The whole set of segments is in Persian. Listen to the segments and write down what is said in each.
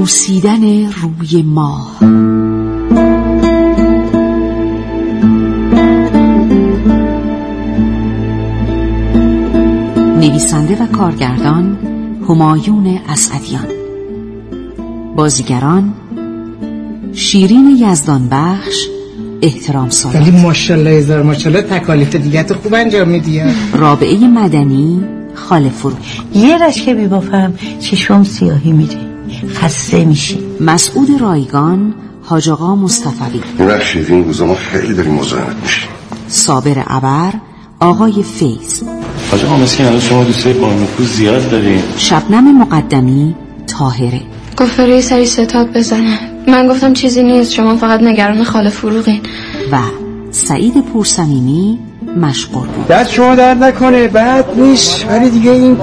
بوسیدن روی ماه. نویسنده و کارگردان همایون اسعدیان. بازیگران شیرین یزدان بخش احترام سالت ولی ماشاءالله هزار ماشاءالله تکالیف دیگه تو خوب انجام میدی. رابعه مدنی خاله فروش یه رشکه بی بافم چشم سیاهی میره خسته میشی. مسعود رایگان حاج آقا مصطفی. رشید این روزا ما خیلی داریم مزاحمت میشیم. صابر ابر آقای فیض. حاج آقا مسکین الان شما دوستای بانوکو زیاد دارین شبنم مقدمی تاهره گفت برای سری ستاد بزنه من گفتم چیزی نیست شما فقط نگران خاله فروغین. و سعید پورسمیمی مشغول بود. دست شما درد نکنه بعد نیست ولی دیگه این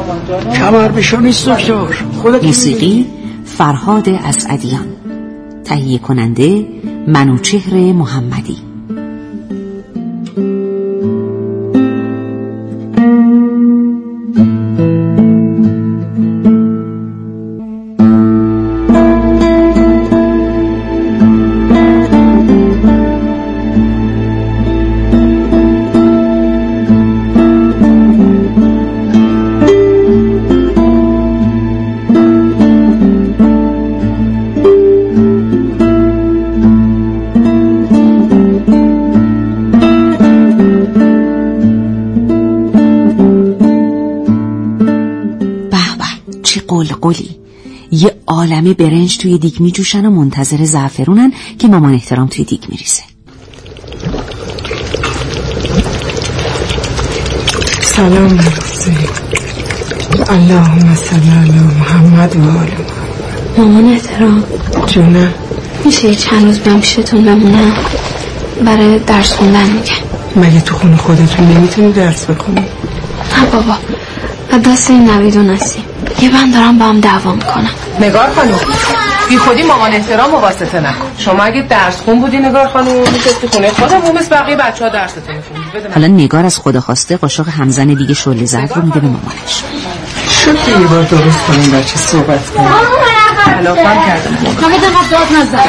کمر بشو نیست دکتر. خودت موسیقی فرهاد اسعدیان تهیه کننده منوچهر محمدی. عالمه برنج توی دیگ میجوشن و منتظر زعفرونن که مامان احترام توی دیگ میریزه. سلام علیکم اللهم صل علی محمد و آل مامان احترام. جونم میشه یه چند روز بیام پیشتون بمونم برای درس خوندن میگه. مگه تو خونه خودتون نمی‌تونی درس بخونی؟ نه بابا. از دست این نویدو نسیم. یه بند دارم با هم دعوا می‌کنم نگار خانم. بی خودی مامان احترام و واسطه نکن. شما اگه درس خون بودی نگار خانم میشستی خونه خودم و مثل بقیه بچه ها درستون میخوندی. حالا نگار از خدا خواسته قاشق همزن دیگه شله زرد رو میده به مامانش. شد که یه بار درست کنیم بچه صحبت کنیم. خلافم کردم.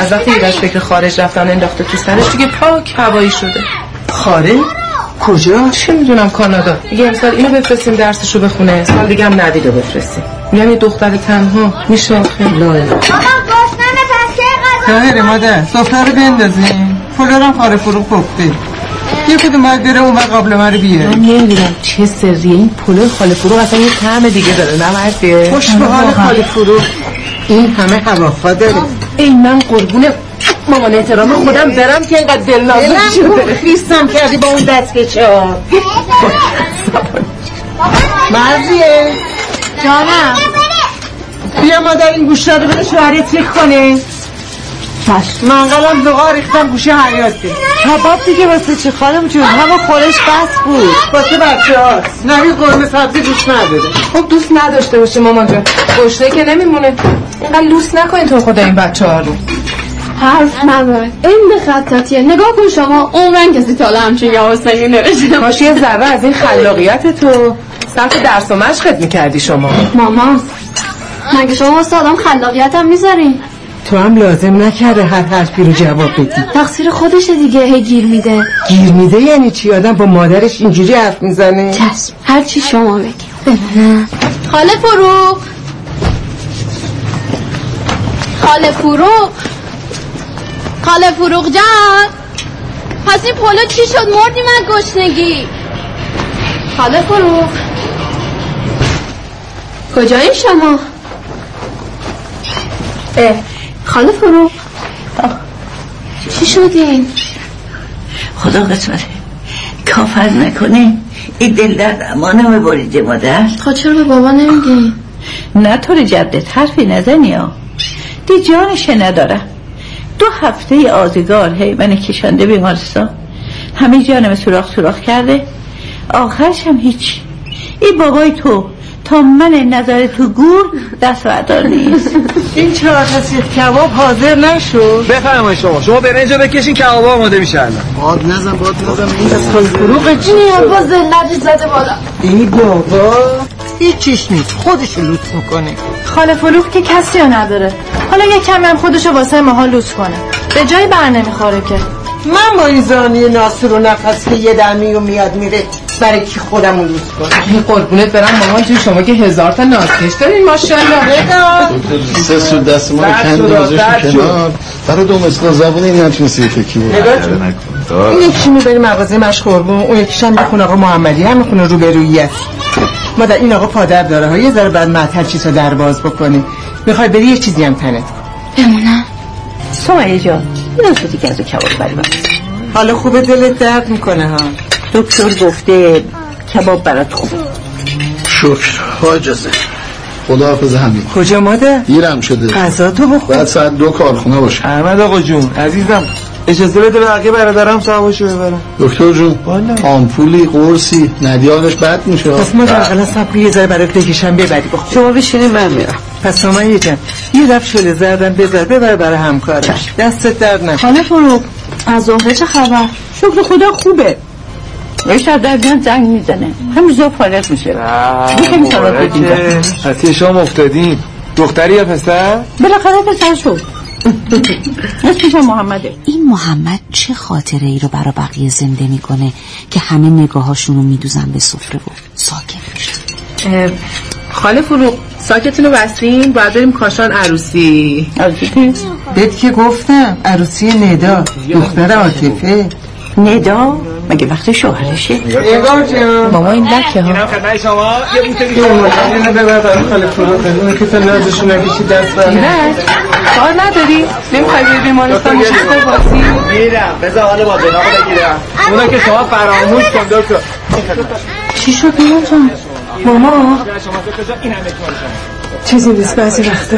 از وقتی ایرش فکر خارج رفتن انداخته تو سرش دیگه پاک هوایی شده. خاره؟ کجا؟ چه می‌دونم کانادا. دیگه امسال اینو بفرستیم درسشو بخونه سال دیگه هم ندیدو بفرستیم. میگم یه دختر تنها میشه آخه ظاهره مادر سفره رو بندازیم. فلورم خاره فروغ پخته. یه کدوم باید بره اون قبل من رو بیاره. من نمی‌دونم چه سریه. این پلو خاله فروغ اصلا یه طعم دیگه داره نه مرده؟ خوش به حال خاله فروغ. این همه هواخوا داره. ای من قربون مامان احترام خودم برم که اینقدر دل نازک شده. خیستم کردی با اون دست که چهار. مرزیه جانم بیا مادر این گوشه رو بده شوهرت چک کنه منقلم زغار ریختم گوشه حیاته کباب دیگه واسه چه خانم جون؟ همه خورش بس بود. واسه بچه هاست نوی قرمه سبزی دوست نداره. خب دوست نداشته باشه مامان جان گشنه که نمیمونه. اینقدر لوس نکنین تو خدا این بچه ها رو. حرف نداره این خطاتیه. نگاه کن شما. عمرن کسی تا حالا همچین یه حسینی نوشته. کاش یه ذره از این خلاقیت تو. صرف درس و مشقت می‌کردی شما. مامان مگه شما واسه آدم خلاقیت هم می‌ذارین؟ تو هم لازم نکرده هر حرفی رو جواب بدی. تقصیر خودشه دیگه هی گیر میده. گیر میده یعنی چی؟ آدم با مادرش اینجوری حرف می‌زنه؟ چشم هر چی شما بگی. خاله فروغ. خاله فروغ. خاله فروغ جان. پس این پلو چی شد؟ مردی من گشنگی. خاله فروغ. کجایی شما؟ اه خاله فروغ چی شدین خدا قسمته. کافر نکنه این دل درد امانه بریده مادر. خب چرا به بابا نمیگین نه طور جدت حرفی نزنی ها. دی جانش ندارم دو هفته آزگار هی من کشنده بیمارستان. همه جانم سوراخ سوراخ کرده. آخرش هم هیچ. این بابای تو تا من نظر تو گور دست بردار نیست. این چهار سیخ کباب حاضر نشد؟ بفرمایید شما. شما برنج بکشین کبابا آماده میشه الان. باد نزن باد نزن. این از خال فروغ چی؟ با زلتی زده بالا. ای بابا هیچیش نیست. خودش لوت می‌کنه. خاله فروغ که کسی رو نداره. حالا یه کمی هم خودشو واسه ماها لوس کنه. به جای بر نمی‌خوره که. من با این زانی ناصر و نفس که یه دمی و میاد میره. برای کی خودم رو لوس کنم؟ این قربونت برم مامان توی شما که هزار تا نازکش دارین ماشاءالله نگاه سه سو دست ما درد شد. کنار. برای دو مسکن زبون این همچین سیفکی بود. این یکیشو می‌بری مغازه مش قربون اون یکیش هم می‌خونه آقا محمدی هم می‌خونه روبرویی است. مادر این آقا پادر داره ها. یه ذره بعد معطل چیز رو در باز بکنی می‌خوای بری یه چیزی هم تنت کن. بمونم سمیه جان این تو دیگه از کباب بری. حالا خوبه دلت درد می‌کنه ها. دکتر گفته کباب برات خوب. شکر. ها اجازه خدا حافظ همین. کجا مادر؟ دیرم شده. غذا تو بخور. بعد ساعت دو کارخونه باشه. احمد آقا جون عزیزم اجازه بده بقیه برادرم سواشو ببرم. دکتر جون. آمپولی قرصی ندیانش بد میشه. پس مادر اقلا سب یه ذره برات بکشم ببری بخور. شما بشینی من میرم. پس سامن جان یه دفع شله زردم بذار ببر برای همکارش. دستت درد نکنه. حالا فرو از زهره چه خبر؟ شکر خدا خوبه. یه شب در میان زنگ می‌زنه. همین زور فارغ میشه. دیگه می‌تونم بگیرم پس شام افتادیم. دختری یا پسر؟ بالاخره پسر شد. اسمش محمده. این محمد چه خاطره ای رو برا بقیه زنده می‌کنه که همه نگاهاشون رو میدوزن به سفره و ساکت میشن خاله فروغ ساکتون رو بستین باید بریم کاشان عروسی. عزیزی بهت که گفتم عروسی ندا. دختر عاطفه. ندا؟ مگه وقت شوهرشه؟ نگار جان. ماما این لکه ها. خدمت شما. یه بوته اینو ببر برای خاله فروغ اونو که تا نازشون نکشی دست برمی کار نداری. نمی‌خوای بری بیمارستان نشسته باسی میرم بذار حال با جنابو بگیرم. اونا که شما فراموش کن دکتر. چی شد نیما جان؟ ماما. چیزی نیست بعضی وقتا.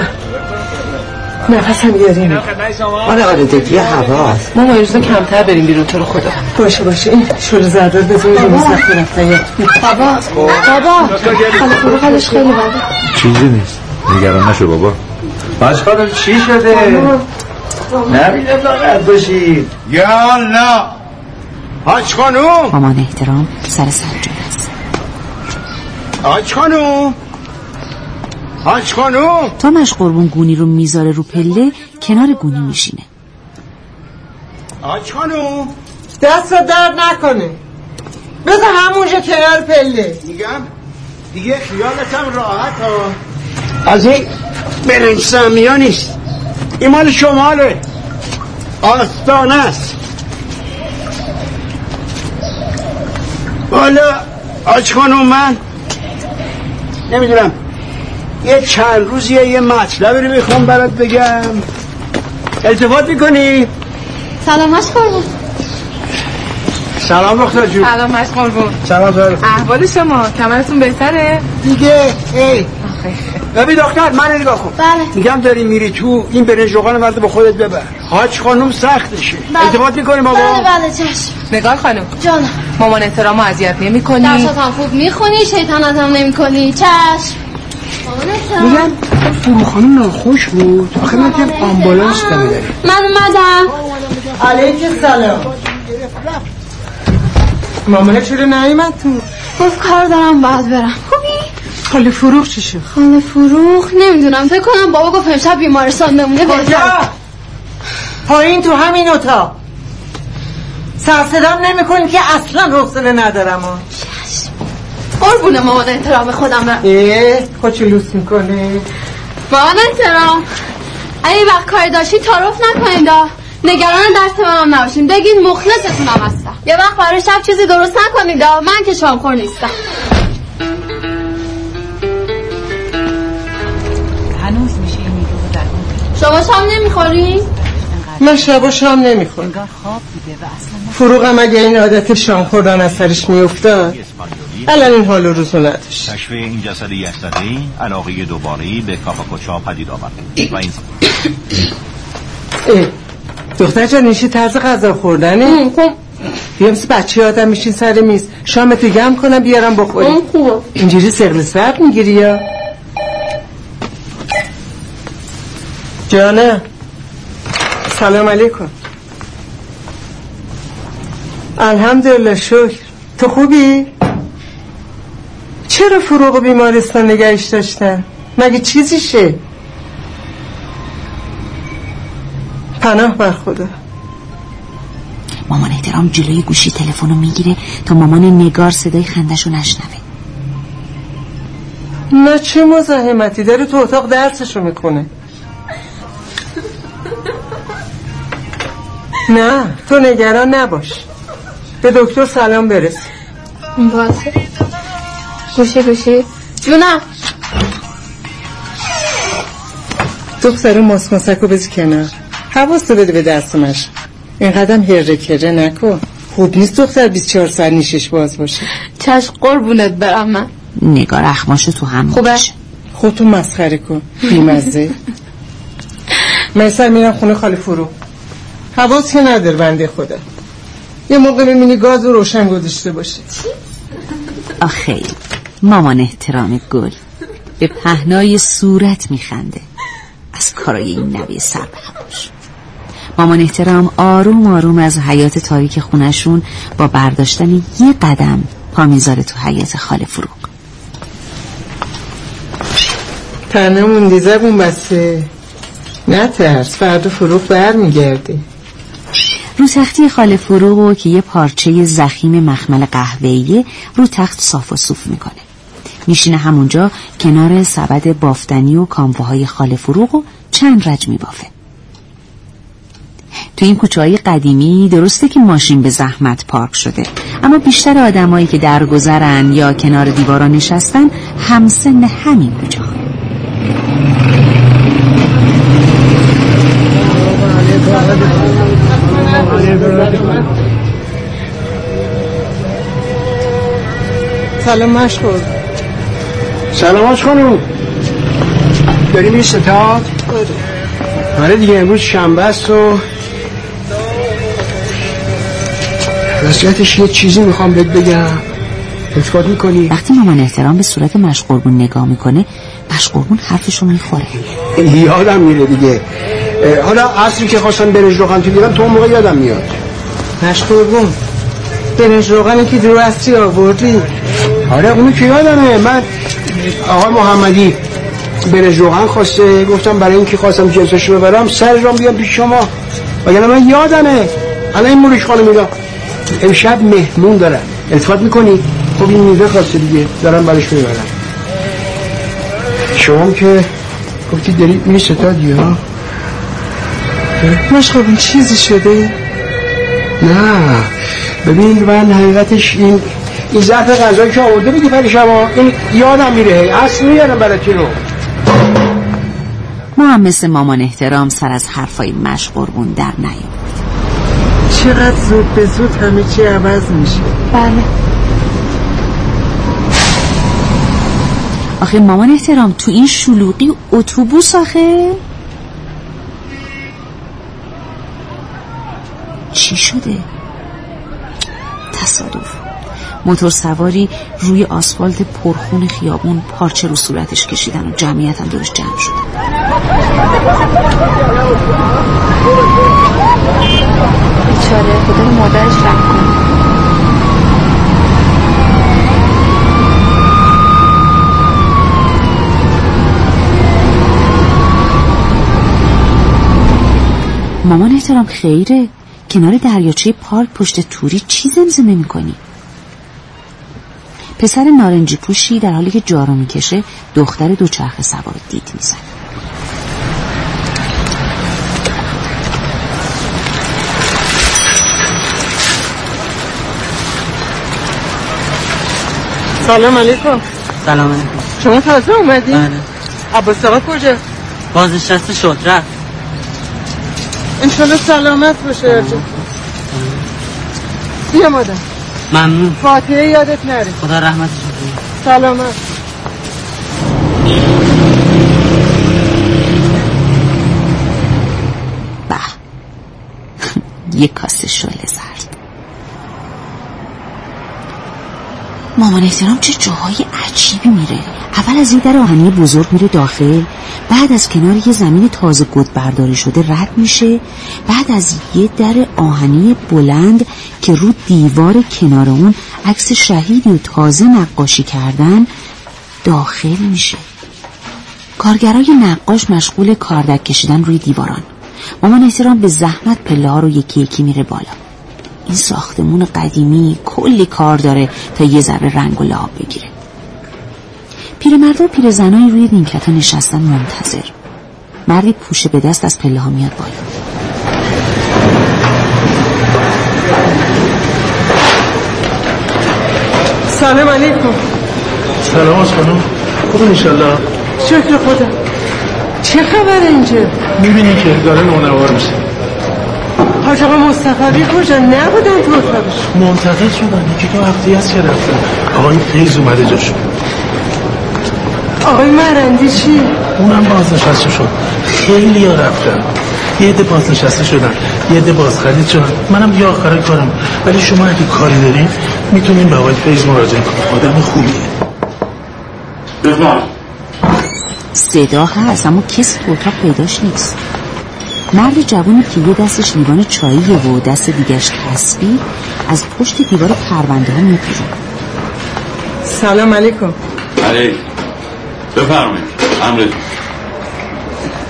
نفسم یاری می‌کنه. خدمت شما آره آلودگی هواست ما روزا کمتر بریم بیرون تو رو خدا. باشه باشه. این شل زردار یاد بابا بابا. خاله حالش خیلی بده چیزی نیست. نگران نشو بابا. باش خانم چی شده؟ نبینه فقط باشید یا الله. حاج خانوم مامان احترام سر سجاد است. حاج خانوم حاج خانوم تا مش قربون گونی رو می‌ذاره رو پله کنار گونی میشینه. حاج خانوم دست رو درد نکنه. بذار همونجا کنار پله. میگم دیگه خیالتم راحت ها از این برنج سمیا نیست. این مال شماله. آستانه است. حالا آج خانم من نمی‌دونم یه چند روزیه یه مطلبی رو می‌خوام برات بگم. التفات می‌کنی؟ سلامش قربون سلام رخصت جون. سلام مش قربون سلام زهر احوال شما کمرتون بهتره؟ دیگه ای. ببین دختر من نگاه کن. بله. میگم داری میری تو این برنج روغن مرد با خودت ببر. حاج خانم سختشه. بله. التفات می‌کنی بابا؟ بله بله چشم. نگار خانم. جانم. مامان احترام اذیت نمی کنی درسات هم خوب می‌خونی شیطنت هم نمی کنی چشم. مامان احترام. میگم فرو خانم ناخوش بود. آخه من که آمبولانس نمیداری من اومدم. علیک سلام. مامانه چرا نیومد تو؟ گفت کار دارم باید برم. خوبی؟ خاله فروغ چی شد؟ خانه فروخ؟ نمی‌دونم. فکر کنم بابا گفت امشب بیمارستان بمونه کجا؟ پایین تو همین اتاق. سرصدام نمی کنی که اصلا حوصله ندارم. قربون مامان احترام خودم. برم خودشو لوس می‌کنه مامان احترام. اگه وقت کاری داشتی تعارف نکنید. نگران دست منم نباشین. بگید مخلصتونم هستم. یه وقت برای شب چیزی درست نکنید. من که شامخور نیستم. هنوز میشه این میگه در شما شام نمی‌خورین؟ من شبا شام نمی‌خورم. و فروغم اگه این عادت شام خوردن از سرش میافتاد. الان این حال و نداشت کشف این جسد یخزده‌ای علاقه دوباره‌ای به کاپاکوچا پدید آورد. و این دختر جان نیشی طرز غذا خوردنه؟ بیا مثل بچه آدم میشین سر میز. شامتو گم کنم بیارم بخوری اینجوری سقل سرد می‌گیری یا؟ جانه سلام علیکم. الحمدلله شکر. تو خوبی؟ چرا فروغ بیمارستان نگهش داشتن؟ مگه چیزیشه؟ پناه بر خدا. مامان احترام جلوی گوشی تلفن رو می‌گیره تا مامان نگار صدای خندش رو نشنوه. نه چه مزاحمتی داره تو اتاق درسشو می‌کنه نه تو نگران نباش. به دکتر سلام برس. باشه گوشی گوشی. جونم دختر ماسماسک رو بزی کنار. حواست بده به دستمش. این قدم هره کره نکن خوب نیست دختر 24 سر نیشش باز باشه. چشم قربونت برم من. نگار اخماشو تو هم خوبه؟ خودتون مسخره کن. بیمزه. مثل میرم خونه خالی فرو. حواس که نداره بنده خدا. یه موقع ببینی گاز رو روشن گذاشته باشه. آخه. مامان احترام گل به پهنای صورت میخنده. از کارای این نبی سر بخماش مامان احترام آروم آروم از حیات تاریک خونشون با برداشتن یه قدم پا می‌ذاره تو حیات خاله فروغ. تنه موندی زبون بسته. نه ترس فردا فروغ بر میگرده رو تختی خاله فروغو که یه پارچه زخیم مخمل قهوه‌ایه رو تخت صاف و صوف می‌کنه. میشینه همونجا کنار سبد بافتنی و کامواهای خاله فروغ و چند رج میبافه. تو این کوچه های قدیمی درسته که ماشین به زحمت پارک شده اما بیشتر آدمایی که درگذرن یا کنار دیوارا نشستن همسن همین کوچه سلام مشغول سلامات خانم. داری میری ستاد؟ آره دیگه امروز شنبه است و وسیعتش یه چیزی می‌خوام بهت بگم. التفات می‌کنی؟ وقتی مامان احترام به صورت مشقربون نگاه می‌کنه مشقربون حرفشو می‌خوره. یادم میره دیگه. حالا اصلی که خواستم برنج روغن تو بیارم تو اون موقع یادم میاد. مشقربون؟ برنج روغنی که دور اصلی آوردی؟ آره اونو که یادمه. من آقای محمدی برنج روغن خواسته. گفتم برای اینکه خواستم جنسش ببرم سر رام بیام پیش شما. وگرنه من یادمه. الان این موریش خانم میگم امشب مهمون دارن التفات می‌کنی؟ خب این میوه خواسته دیگه. دارم برش می‌برم. شما که گفتی داری میری ستادی ها مشقربون چیزی شده؟ نه. ببین من حقیقتش این این ظرف غذایی که آورده بودی برای شما این یادم میره. اصل میارم برای رو. ما هم مثل مامان احترام سر از حرفای مشقربون در نیام چقدر زود به زود همه چی عوض میشه. بله. آخه مامان احترام تو این شلوغی اتوبوس آخه؟ چی شده؟ تصادف. موتور سواری روی آسفالت پرخون خیابون پارچه رو صورتش کشیدن و جمعیت هم دورش جمع شد. بیچاره خدا رو مادرش رحم کنه. مامان احترام خیره. کنار دریاچه پارک پشت توری چی زمزمه می‌کنی؟ پسر نارنجی پوشی در حالی که جارو می‌کشه دختر دوچرخه سوار دید میزن سلام علیکم. سلام علیکم. شما تازه اومدی؟ بله. عباس آقا کجا؟ بازنشسته شد رفت. انشالله سلامت باشه. بیا مادم ممنون. فاتحه یادت نره. خدا رحمتش کنه سلامت. به. یک کاسه شله زرد مامان احترام چه جاهای عجیبی میره. اول از یه در آهنی بزرگ میره داخل. بعد از کنار یه زمین تازه گد برداری شده رد میشه. بعد از یه در آهنی بلند که رو دیوار کنار اون عکس شهیدی و تازه نقاشی کردن داخل میشه. کارگرای نقاش مشغول کاردک کشیدن روی دیواران. مامان احترام به زحمت پله ها رو یکی یکی میره بالا. این ساختمون قدیمی کلی کار داره تا یه ذره رنگ و لعاب بگیره. پیرمرد و پیرزنایی روی نیمکت ها نشستن منتظر. مردی پوشه به دست از پله ها میاد بالا. سلام علیکم. سلام از خانم. خوب انشالله. شکر خدا. چه خبر اینجا؟ می‌بینی که داره نونوار میشه. حاج آقا مصطفی کجا؟ نبودن تو اتاقش. منتقل شدن. یکی دو هفته از که رفتن. آقای فیض اومده جاشون آقای مرندی چی؟ اونم بازنشسته شد. خیلی ها رفتن. یه عده بازنشسته شدن. یه عده بازخرید شدن. منم یه آخر کارم. ولی شما اگه کاری دارین می‌تونین به آقای فیض مراجعه کنید آدم خوبیه. بفرم صدا هست اما کسی تو اتاق پیداش نیست. مرد جوانی که یه دستش لیوان چاییه و دست دیگرش تسبیح از پشت دیوار پرونده ها سلام علیکم. علیک بفرمایید. امرتون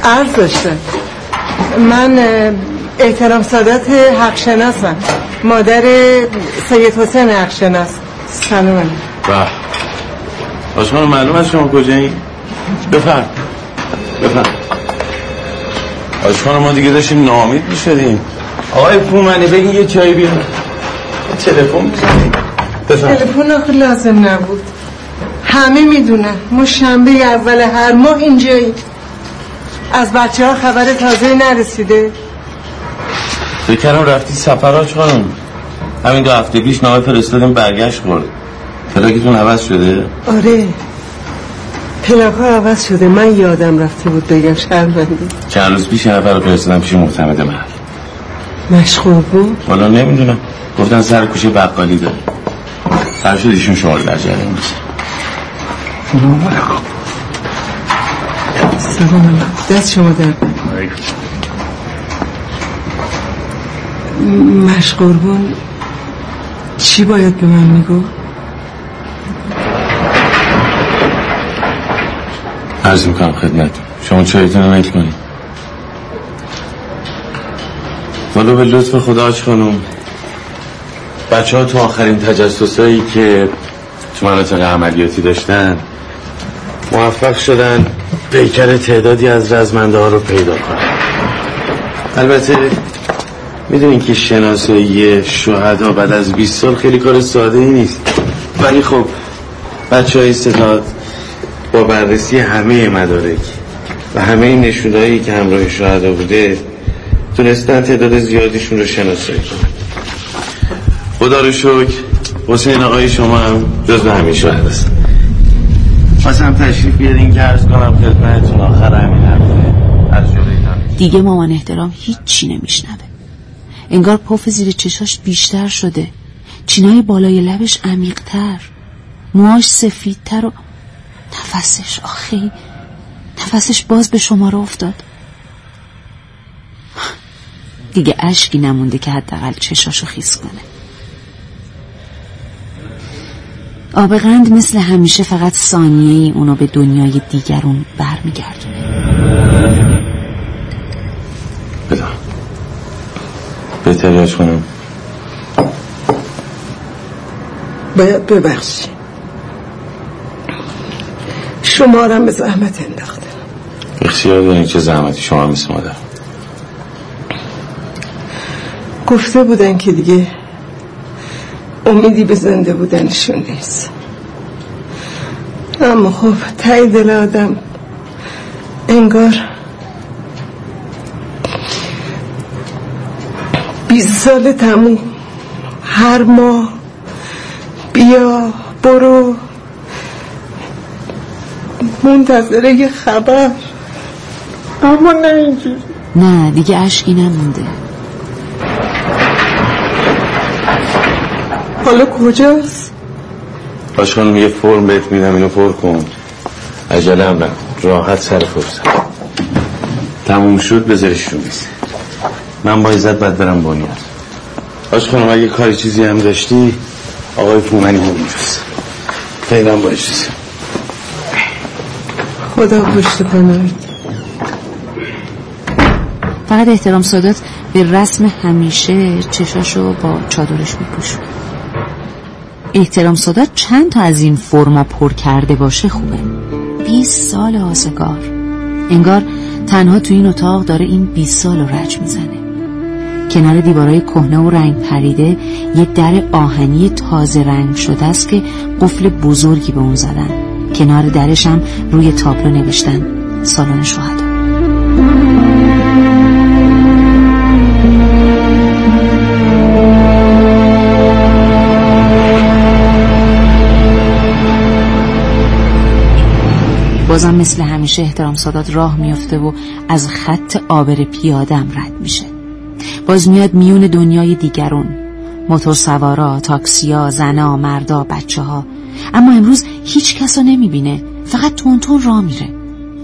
عرض داشتم. من احترام سادات حق شناسم مادر سید حسین حق شناس سلام علیکم. به. آشمان معلوم از شما کجایی؟ بفرم بفرم آشمان ما دیگه داشتیم نامید می‌شدیم. آقای پومنی بگین یه چای بیار. تلفن بزنید بفرم تلفن آخه لازم نبود. همه می‌دونن. ما شنبه اول هر ماه اینجایی. از بچه ها خبر تازه نرسیده. فکر کردم رفتی سفراش خانم؟ همین دو هفته پیش نامه فرستادیم برگشت خورد. پلاکتون عوض شده؟ آره. پلاک ها عوض شده. من یادم رفته بود بگم شرمنده چند روز پیش نفر رو فرستادم پیش معتمد محل مشغول بود؟ حالا نمی‌دونم. گفتن سر کوچه بقالی داره. هر شد ایشون شما رو در جریان بشه سلام علیکم. دست شما در. مشقربون چی باید به من میگو؟ عرض می‌کنم خدمت. شما چایتون رو کنید والا به لطف خدا آج خانم. بچه ها تو آخرین تجسس هایی که تو مناطق عملیاتی داشتن موفق شدن پیکر تعدادی از رزمنده ها رو پیدا کنن. البته می‌دونین که شناسایی شهدا بعد از 20 سال خیلی کار ساده ای نیست. ولی خب بچه های ستاد با بررسی همه مدارک و همه نشونهایی که همراه شهدا بوده تونستن تعداد زیادیشون رو شناسایی کنن. خدا رو شکر حسین آقای شما هم جز به همین شهد است. خواستم تشریف بیارین که عرض کنم خدمتتون. آخر همین هفته از دیگه مامان احترام هیچی نمیشنوه. انگار پف زیر چشاش بیشتر شده. چینای بالای لبش عمیقتر. موهاش سفیدتر و نفسش آخی. نفسش باز به شماره افتاد. دیگه اشکی نمونده که حداقل چشاشو خیس کنه. آب قند مثل همیشه فقط ثانیه ای اونو به دنیای دیگرون برمیگردونه. بدا بهتری آج کنم. باید ببخشی. شمارم به زحمت انداختم اختیار دارین چه زحمتی شما مثل مادر. گفته بودن که دیگه امیدی به زنده بودنشون نیست. اما خب تای دل آدم انگار بیست سال تموم. هر ماه بیا برو. منتظره یه خبر. اما نه اینجوری. نه دیگه اشکی نمونده. حالا کجاست؟ باش خانم یه فرم بهت میدم اینو پر کن. عجله هم نکن راحت سر فرصت تموم شد بذارش رو من با عزت باید برم بنیاد باش خانم اگه کاری چیزی هم داشتی آقای فومنی هم اونجاست خیلی با اجازه خدا پشت کنه فقط احترام سادات به رسم همیشه چشاشو با چادرش میپوشونه احترام سادات چند تا از این فرما پر کرده باشه خوبه. 20 سال آزگار. انگار تنها تو این اتاق داره این 20 سال رو رج می‌زنه. کنار دیوارای کهنه و رنگ پریده یه در آهنی تازه رنگ شده است که قفل بزرگی به اون زدن. کنار درش هم روی تابلو نوشتن. سالن شهدا بازم مثل همیشه احترام سادات راه میفته و از خط آبر پیادم رد میشه. باز میاد میون دنیای دیگرون. موتور سوارا، تاکسیا، زنا، مردا، بچه ها اما امروز هیچ کس رو نمی‌بینه. فقط تون تون راه میره.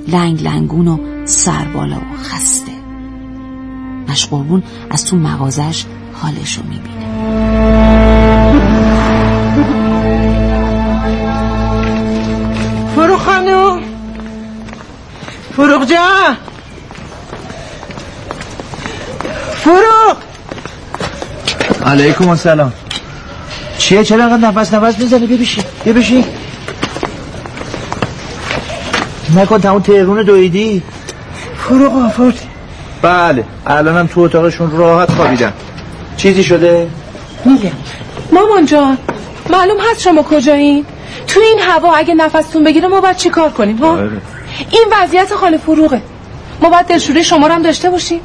لنگ لنگون و سر بالا و خسته. مشقربون از تو مغازش حالش رو می‌بینه. فروغ خانم. فروغ جان. فروغ. علیکم السلام. چیه؟ چرا انقدر نفس نفس می‌زنی؟ بیا بشین. بیا بشین. نکن تمام تهرون دویدی. فروغ آفردی بله. الانم تو اتاقشون راحت خوابیدن. چیزی شده؟ میگم. مامان جان معلوم هست شما کجایین تو این هوا اگه نفستون بگیره ما باید چی کار کنیم ها. این وضعیت خاله فروغه. ما باید دلشوره شما رو هم داشته باشیم.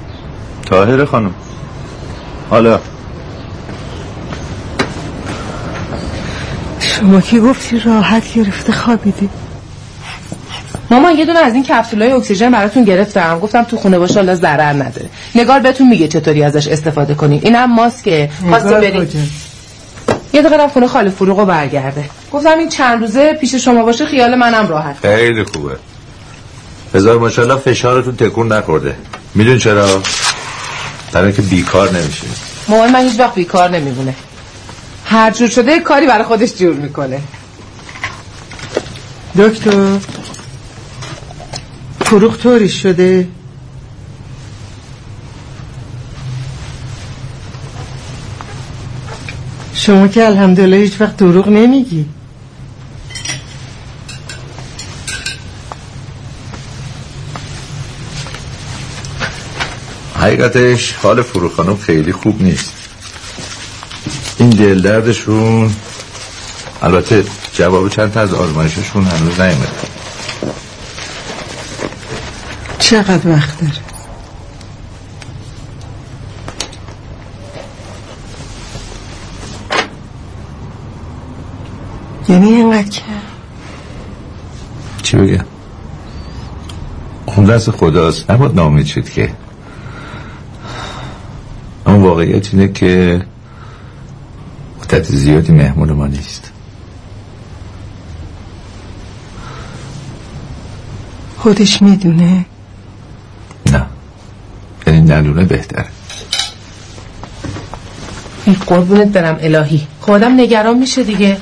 تاهره خانم. حالا شما کی گفتی راحت گرفته خوابیدی. مامان یه دونه از این کپسولای اکسیژن براتون گرفتم. گفتم تو خونه باشه الله ضرر نداره. نگار بهتون میگه چطوری ازش استفاده کنین اینم ماسکه خواستیم بریم یه دقیقه رفت خونه خاله فروغ رو برگرده. گفتم این چند روزه پیش شما باشه خیال منم راحت. خیلی خوبه. هزار ماشاءالله فشارتون تکون نخورده. میدون چرا؟ برای که بیکار نمیشه مامان من هیچ وقت بیکار نمیمونه هر جور شده کاری برای خودش جور می‌کنه. دکتر فروغ طوری شده؟ شما که الحمدلله هیچ وقت دروغ نمیگی. حقیقتش حال فروغ خانم خیلی خوب نیست. این دل دردشون البته جواب چند تا از آزمایششون هنوز نیومده. چقدر وقت داره؟ یعنی اینقدر که؟ چی بگم؟ اون دست خداست نباید نامید شد که. اما واقعیت اینه که مدت زیادی مهمون ما نیست. خودش می‌دونه. نه. یعنی ندونه بهتره. ای قربونت برم الهی. خودم نگران میشه دیگه.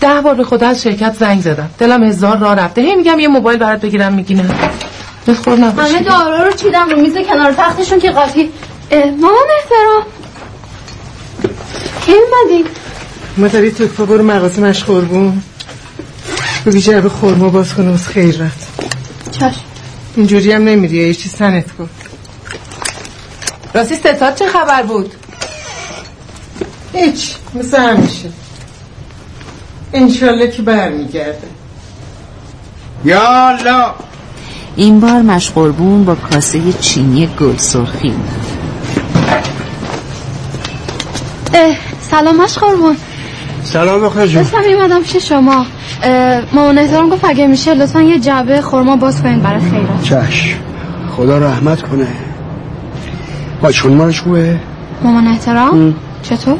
ده بار به خدا از شرکت زنگ زدم. دلم هزار راه رفته. هی میگم یه موبایل برات بگیرم میگی نه بخور نباشی همه دارا رو چیدم رو میز کنار تختشون که قاطی. مامان احترام کی اومدی؟ مادری تکفا برو مغازه مش قربون بگی جعبه خورما باز کنه از خیر رفت. چشم اینجوری هم نمیری یه چیز تنت کن. راستی ستاد چه خبر بود؟ هیچ مثل همیشه. انشالله که برمیگرده. یالا این بار مشقربون با کاسه چینی گل سرخی. اه، سلام مش قربون سلام بخیر جون. داشتم میمدم پیش شما؟ مامان احترام گفت اگه میشه لطفا یه جعبه خورما باز کنید برای خیرات چشم خدا رحمت کنه. با چون مالش خوبه؟ مامان احترام. چطور؟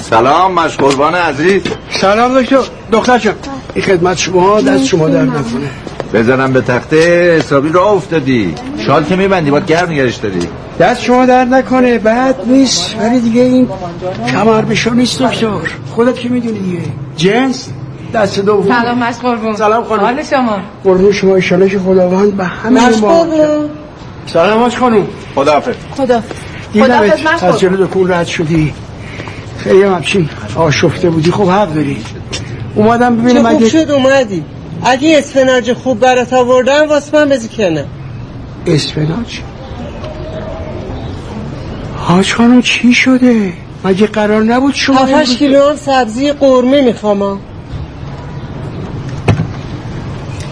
سلام مشقربان عزیز. سلام دکتر. دختر جان این خدمت شما دست شما در نکنه. بزنم به تخته حسابی راه افتادی. شال که میبندی باید گرم نگرش داری. دست شما در نکنه بعد نیست ولی دیگه این کمر بشو نیست دکتر. خودت که می‌دونی دیگه. جنس؟ دست دوم. سلام مش قربون. سلام خانم. حال شما؟ قربون شما ایشالا که خداوند به همه ما قربون. سلامت خانم. خداحافظ. خدا دیدمت خداحافظ من از جلو کول رد شدی. خیلی هم همچین آشفته بودی. خب حق داری. اومدم چه ببینم خوب اگه شد اومدی. اگه اسفناج خوب برات آوردم واسه من بزی کنه اسفناج؟ حاج خانم چی شده؟ مگه قرار نبود شما هفتش کیلو هم سبزی قرمه می‌خوام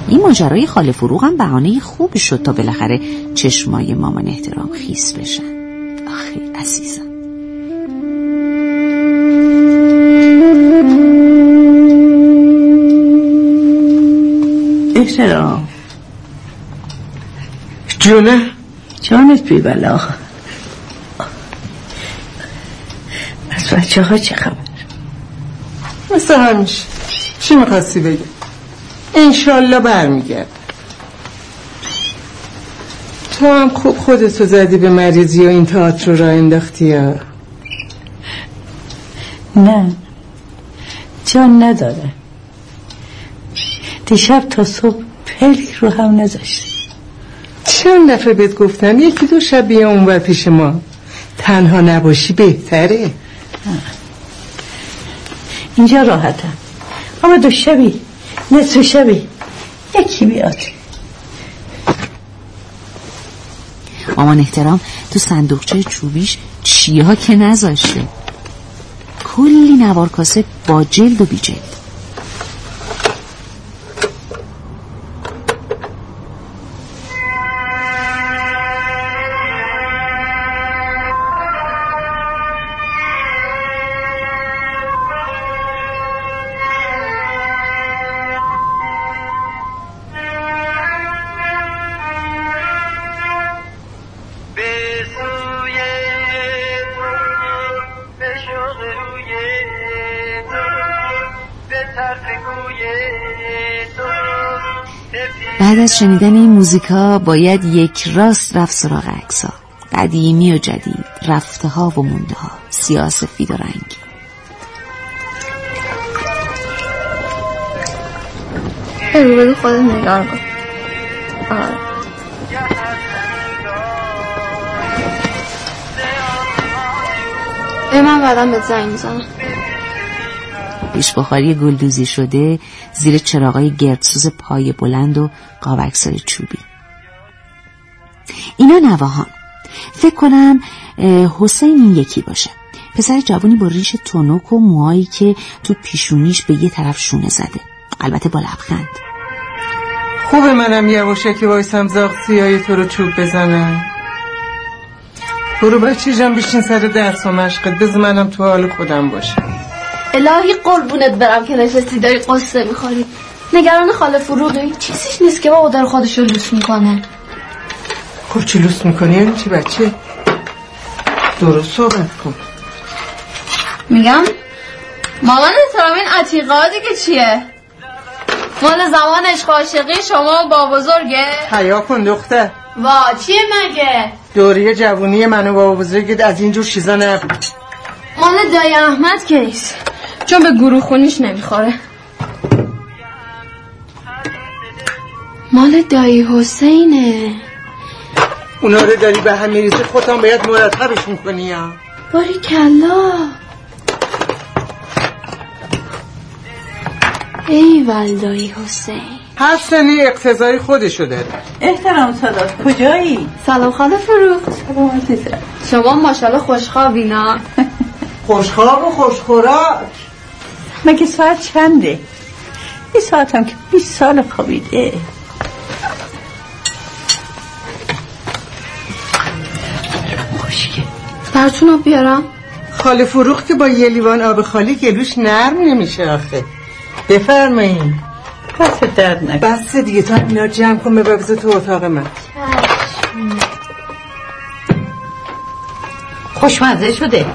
این ماجرای خاله فروغ هم بهانه خوبی شد تا بالاخره چشمای مامان احترام خیس بشن. آخه عزیزم. احترام. جونه؟ جانت بی بلا. بچه ها چه خبر؟ مثل همیشه. چی می‌خواستی بگی؟ انشالله برمیگرد تو هم خوب خودتو زدی به مریضی و این تئاتر رو راه انداختی یا؟ نه. جان نداره. دیشب تا صبح پلی رو هم نذاشت. چند دفعه بهت گفتم؟ یکی دو شب بیا اونور پیش ما. تنها نباشی بهتره. اینجا راحتم اما دو شبی نصف شبی یکی بیاد مامان احترام تو صندوقچه چوبیش چیا که نذاشته کلی نوار کاسه با جلد و بی جلد بعد از شنیدن این موزیکا باید یک راست رفت سراغ عکسا قدیمی و جدید رفته ها و مونده ها سیاسفید و رنگی خودت نگار کن. من بعدم به زنگ می‌زنم. پیش بخاری گلدوزی شده زیر چراغای گردسوز پای بلند و قاوکسای چوبی. اینا نواهان. فکر کنم حسین این یکی باشه. پسر جوانی با ریش تونک و موهایی که تو پیشونیش به یه طرف شونه زده. البته با لبخند. خوبه منم یواشه که وایسم زاغ سیایی تو رو چوب بزنم. برو بچه جان بشین سر درس و مشقت. بز منم تو حال خودم باشم. الهی قربونت برم که نشستی داری قصه می‌خوری. نگران خاله فروغی چیزیش نیست که بابا داره خودشو لوس می‌کنه. خب چی لوس می‌کنی؟ یعنی چی بچه؟ درست صحبت کن. میگم مامان احترام این عتیقاتی که چیه؟ مال زمان عشق و عاشقی شما با بزرگه؟ حیا کن دختر. وا چیه مگه؟ دوری جوونی من و بابا بزرگت از اینجور چیزا نبود. مال دایی احمد که نیست چون به گروه خونیش نمی‌خوره. مال دایی حسینه. اونا رو داری به هم میریزی خودم باید مرتبشون کنی یا باری کلا ای دایی حسین. هر سنی اقتضای خودشو داره. احترام سادات کجایی؟ سلام خاله فروخ سلام عزیزم. شما ماشاءالله خوشخوابی نه خوشخواب و خوشخوراک. مگه ساعت چنده؟ این ساعت هم که 20 سال خوابیده. براتون آب بیارم؟ خاله فروخ که با یه لیوان آب خالی گلوش نرم نمیشه آخه. بفرمایین. دست درد نکن بس دیگه تو اینا جمع کن ببرز تو اتاق من. خوشمزه شده.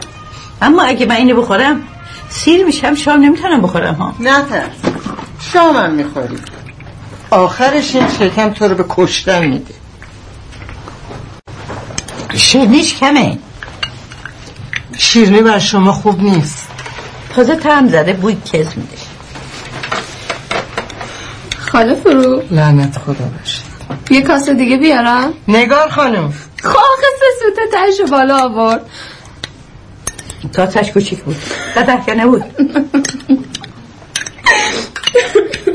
اما اگه من اینو بخورم سیر میشم شام نمی‌تونم بخورم ها. نه ترس شامم می‌خوری. آخرش این شکم تو رو به کشتن میده. شیرنیش کمه. شیرنی بر شما خوب نیست. تازه تم زده بوی کز میده. خاله فرو. لعنت خدا باشه. یه کاسه دیگه بیارم؟ نگار خانم. خاخ سوته تش بالا آورد. تاتش کوچیک بود. دادر نبود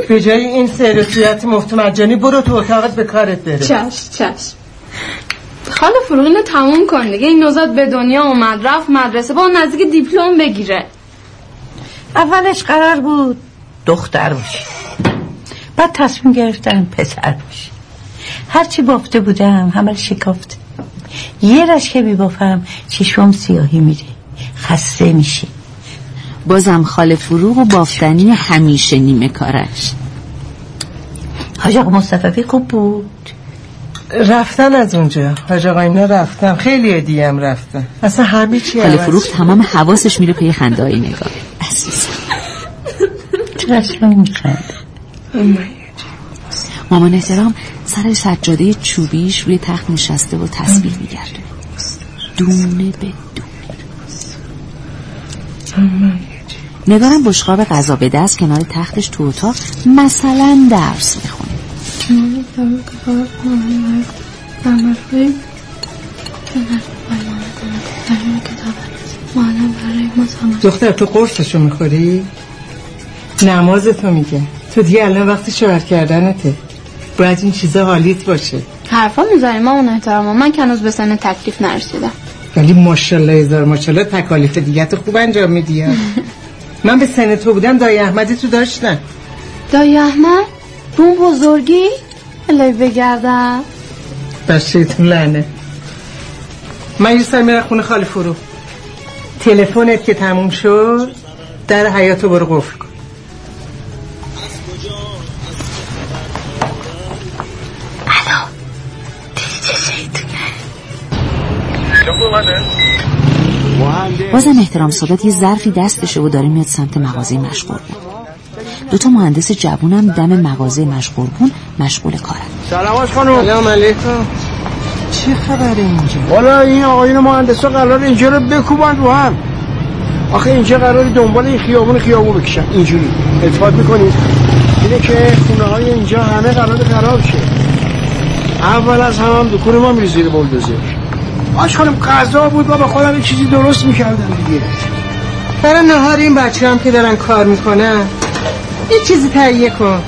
به جای این سیرسیت مفت مجانی برو تو اتاقت به کارت بره. چشم چشم خاله فروغ اینو تموم کن دیگه. این نوزاد به دنیا اومد رفت مدرسه با نزدیک دیپلم بگیره. اولش قرار بود دختر باشه بعد تصمیم گرفتن پسر باشه هرچی بافته بودم همه شکافته. یه رشکه بی بافم چشم سیاهی میره خسته میشه بازم خاله فروغ و بافتنی همیشه نیمه کارش. حاج آقا مصطفی خوب بود؟ رفتن از اونجا. حاج آقا اینا رفتن. خیلی هدیه هم رفتن. اصلا همه چی خاله فروغ. تمام حواسش میره پی خنده های نگاه. عزیزم میخند. مامان احترام سر سجاده چوبیش روی تخت نشسته و تسبیح میگرده. دونه به نگارم بشقاب غذا به دست کنار تختش تو اتاق مثلا درس می‌خونه دختر تو قرصشو می‌خوری؟ نمازتو میگه. تو دیگه الان وقتی شوهر کردنته. باید این چیزا حالیت باشه. حرفا می‌ذاری ما اون احترام من که هنوز به سن تکلیف نرسیدم. ولی ماشاءالله هزار ماشاءالله تکالیف دیگه تو خوب انجام میدی. من به سن تو بودم دایی احمدی تو داشتم دایی احمد؟ اون بزرگی؟ الهی بگردم. بچهتون لعنه. من یه سر میرم خونه خالی فرو. تلفنت که تموم شد در حیاتو برو قفل کن. بازم احترام سادات یه ظرفی دستشه و داره میاد سمت مغازه مشغول. دو تا مهندس جوونم دم مغازه مشغول مشغول کارن. سلام خانم. سلام علیکم. چه خبره اینجا؟ والا این آقایون مهندسا قرار اینجا رو بکوبن رو هم. آخه اینجا قرار دنبال این خیابون خیابون بکشن. اینجوری. التفات می‌کنید؟ اینه که خونه های اینجا همه قرار خراب شه. اول از هم, هم دکون ما زیر بلدوزر آش خانم قضا بود بابا خودم یه چیزی درست می‌کردم دیگه. برای نهار این بچه هم که دارن کار می‌کنن یه چیزی تهیه کن.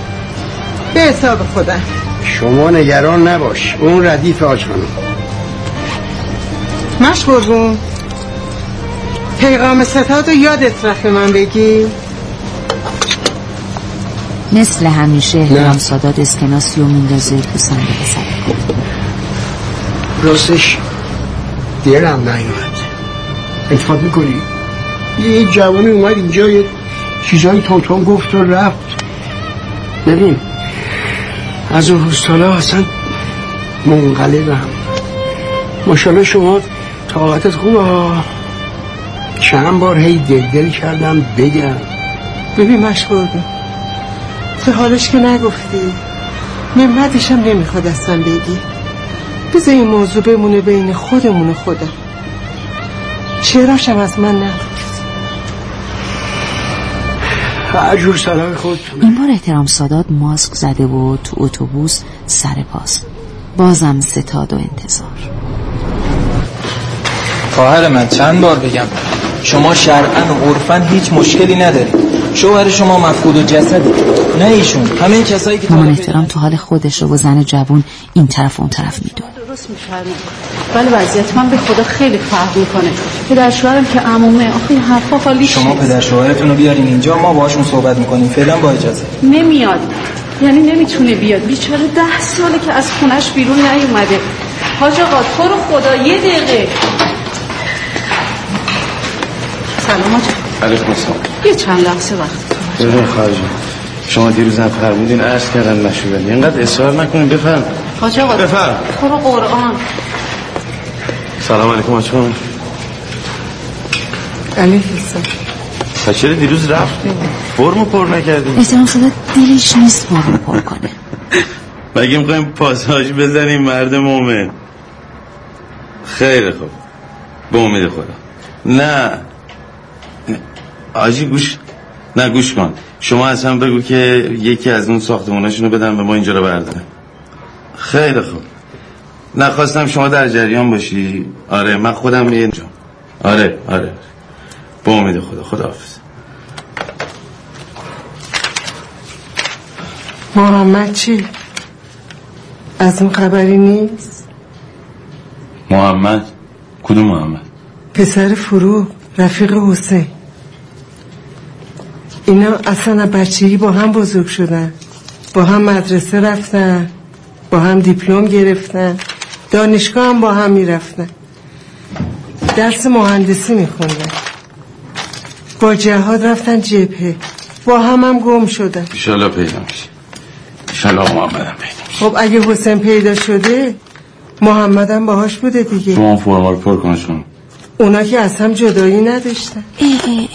به حساب خودم. شما نگران نباش. اون ردیف آج خانم. مشغول بون پیغام ستاد رو یادت رفت من بگی؟ مثل همیشه احترام سادات اسکناسی و میندازه تو صندوق سر. راستش دیرم نیومد. التفات می‌کنی؟ یه جوانی اومد اینجا یه چیزایی توتون گفت و رفت. ببین از اون روستالا اصلا منقلبم. ماشاءالله شما طاقتت خوبه. چند بار هی دل دل کردم بگم. ببین مشغول تو حالش که نگفتی. نمتش هم نمی‌خواد اصلا بگی. بذار این موضوع بمونه بین خودمون و خودم. چراشم از من نگفت هر جور سلام خودتون این بار احترام سادات ماسک زده و تو اتوبوس سر پاس. بازم ستاد و انتظار. خواهر من چند بار بگم. شما شرعا و عرفا هیچ مشکلی ندارید. شوهر شما مفقود و جسدی نه ایشون. همه کسایی که مامان احترام تو حال خودش رو با زن جوون این طرف و اون طرف میدون درست میفرمایید ولی وضعیت من به خدا خیلی فرق می‌کنه. پدر شوهرم که عمومه. آخه این حرفا حالی شما پدر شوهرتون رو بیارین اینجا ما باهاشون صحبت می‌کنیم. فعلا با اجازه. نمیاد. یعنی نمی‌تونه بیاد. بیچاره ده ساله که از خونش بیرون نیومده. حاج آقا تو رو خدا یه دقیقه. سلام آقا. علیکم السلام. یه چند لحظه وقت. ببین خارجه شما دیروزم فرمودین عرض کردن نشدن اینقدر اصرار نکنین بفهم حاج آقا بفرم. تو رو قرآن. سلام علیکم آچمان علیه السلام پس چرا دیروز رفتیم فرمو پر نکردیم. احترام سادات دلش نیست ما رو پر کنه. مگه می‌خوایم پاساژ بزنیم مرد مومن؟ خیلی خوب. به امید خدا. نه. نه. آجی گوش. نه گوش کن. شما اصلا بگو که یکی از اون ساختموناشونو بدن به ما اینجا رو بردارن خیلی خوب. نخواستم شما در جریان باشی. آره من خودم یه جا. آره آره. با امید خدا. خدا حافظ محمد چی؟ از اون خبری نیست؟ محمد؟ کدوم محمد؟ پسر فرو رفیق حسین. اینا اصلا بچگی با هم بزرگ شدن. با هم مدرسه رفتن. با هم دیپلم گرفتن. دانشگاه هم با هم می‌رفتن. درس مهندسی میخوندن. با جهاد رفتن جبهه. با هم هم گم شدن. ایشالله پیدا میشه. ایشالله محمدم پیدا میشه خب اگه حسین پیدا شده محمدم باهاش بوده دیگه. شما فرما رو پر کن شما. اونا که از هم جدایی نداشتن. اه اه اه.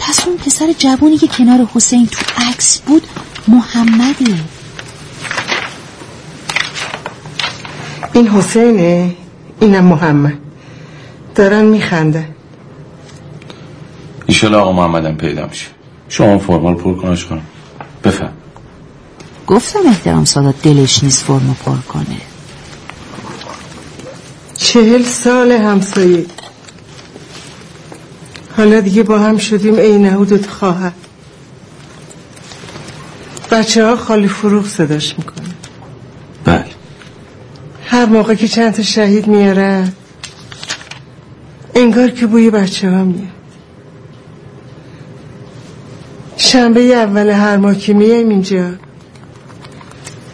پس اون پسر جوانی که کنار حسین تو عکس بود محمده این حسینه اینم محمد. دارن میخندن ایشالله آقا محمدم پیدا میشه. شما فرما رو پر کنش کنم. بفهم. گفتم احترام سادات دلش نیست فرمو پر کنه. چهل سال همسایه. حالا دیگه با هم شدیم ای نهودت خواهر. بچه ها خالی فروغ صداش می‌کنه هر موقع که چند تا شهید میارن انگار که بوی بچه ها میاد. شنبه اول هر ماه که میایم اینجا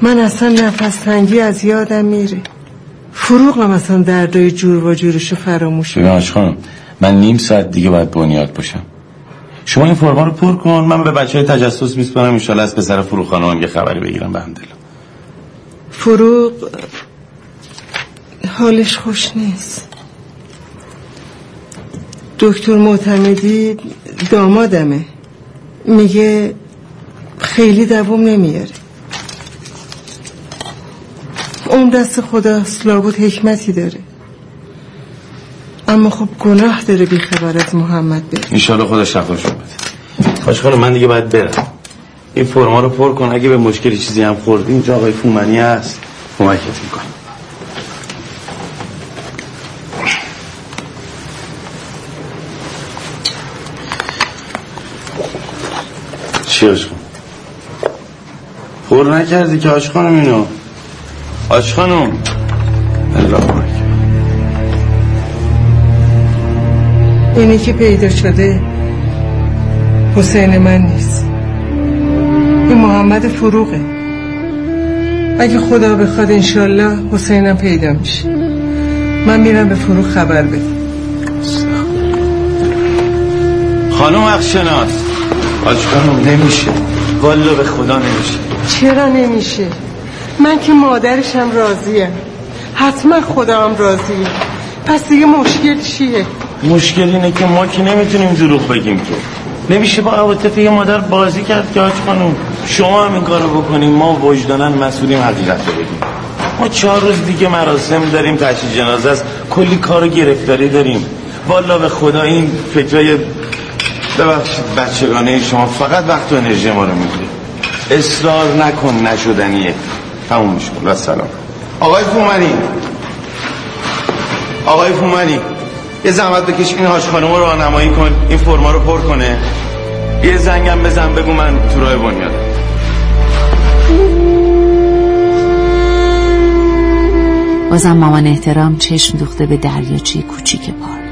من اصلا نفس تنگی از یادم میره. فروغ هم اصلا دردای جور و جورشو فراموش ببین خانم من نیم ساعت دیگه باید بنیاد باشم. شما این فرما رو پر کن من به بچه های تجسس میسپارم. ایشالا از پسر فروغ خانم یه خبری بگیرم به همدلم فروغ حالش خوش نیست. دکتر معتمدی دامادمه. میگه خیلی دوام نمیاره. اون دست خداست لابد حکمتی داره. اما خب گناه داره بیخبر از محمد بره. ایشالا خدا شفاشون بده. آج خانم من دیگه باید برم. این فرما رو پر کن. اگه به مشکلی چیزی هم خوردی اینجا آقای فومنی هست. کمکت می‌کنم. چی آج خانم پر نکردی که آج خانم اینو آج خانم. اینی که پیدا شده حسین من نیست. این محمد فروغه. اگه خدا بخواد انشالله حسینم پیدا میشه. من میرم به فروغ خبر بدم. خانم اخشناس خانم نمیشه. والا به خدا نمیشه. چرا نمیشه؟ من که مادرشم راضیم حتما خدا هم راضیه. پس دیگه مشکل چیه؟ مشکل اینه که ما که نمی‌تونیم دروغ بگیم که نمیشه با عواطف یه مادر بازی کرد که آج خانم شما هم این کارو بکنیم ما وجدانن مسئولیم حقیقت رو بگیم. ما چهار روز دیگه مراسم داریم تشییع جنازه است کلی کار و گرفتاری داریم. والا به خدا این فکرای ببخشید بچگانه شما فقط وقت و انرژی ما رو می‌گیره اصرار نکن نشدنیه. تموم میشه. و سلام. آقای فومنی آقای فومنی یه زحمت بکش این هاش خانم رو راهنمایی کن این فرما رو پر کنه. یه زنگم بزن بگو من تو راه بنیادم بازم مامان احترام چشم دوخته به دریاچه کوچیک پارک.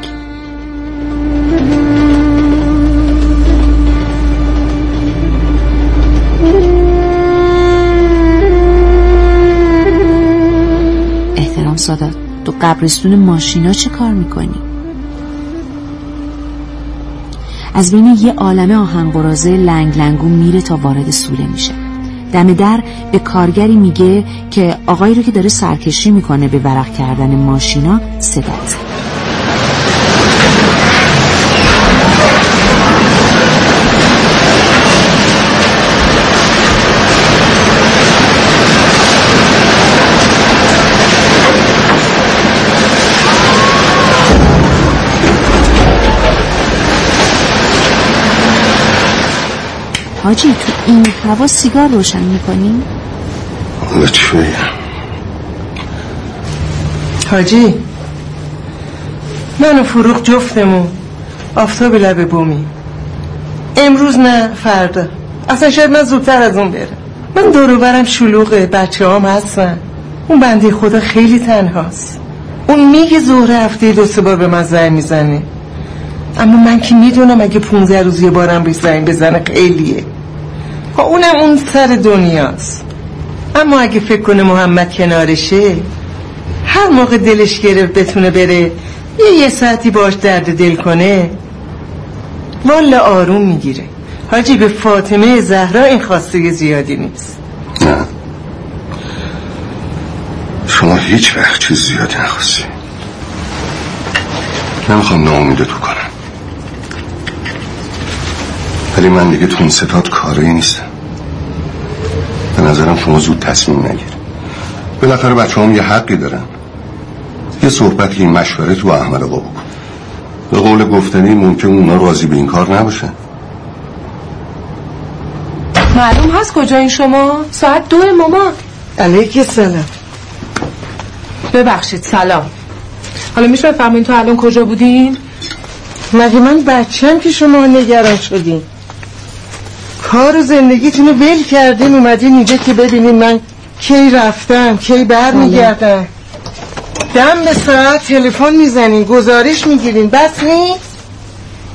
احترام سادات تو قبرستون ماشینا چه کار می‌کنی؟ از بین یه عالمه آهنگرازه لنگ لنگو میره تا وارد سوله میشه دم در به کارگری میگه که آقایی رو که داره سرکشی می‌کنه به ورق کردن ماشینا صدات حاجی تو این هوا سیگار روشن می‌کنی؟ حالا چی حاجی من و فروغ جفتمون آفتاب لب بومی. امروز نه فردا. اصلا شاید من زودتر از اون برم. من دورو برم شلوغه بچه هم هستن. اون بنده خدا خیلی تنهاست. اون میگه زهره هفته دو سه بار به من زنگ می‌زنه. اما من که می‌دونم اگه پونزه روز یه بارم به زنگ بزنه خیلیه. ها اونم اون سر دنیاست. اما اگه فکر کنه محمد کنارشه هر موقع دلش گرفت بتونه بره یه یه ساعتی باش درد دل کنه والا آروم می‌گیره. حاجی به فاطمه زهرا این خواسته زیادی نیست. نه. شما هیچ وقت چیز زیادی نخواستی. نمی‌خوام ناامیده تو کنم ولی من دیگه تو این ستاد کاری نیستم. به نظرم شما زود تصمیم نگیر. بالاخره بچه هم یه حقی دارن. یه صحبتی این مشوره تو احمد آقا بکن. به قول گفتنی ممکن اونا راضی به این کار نباشه معلوم هست کجا این شما؟ ساعت دو ماما. علیک سلام. ببخشید سلام. حالا میشه بفهمین تو الان کجا بودین؟ مگه من بچم که شما نگران شدین؟ کار و زندگیتون رو ول کردین اومدین اینجا که ببینین من کی رفتم کی برمیگردم. دم به ساعت تلفن می‌زنین گزارش می‌گیرین بس نی؟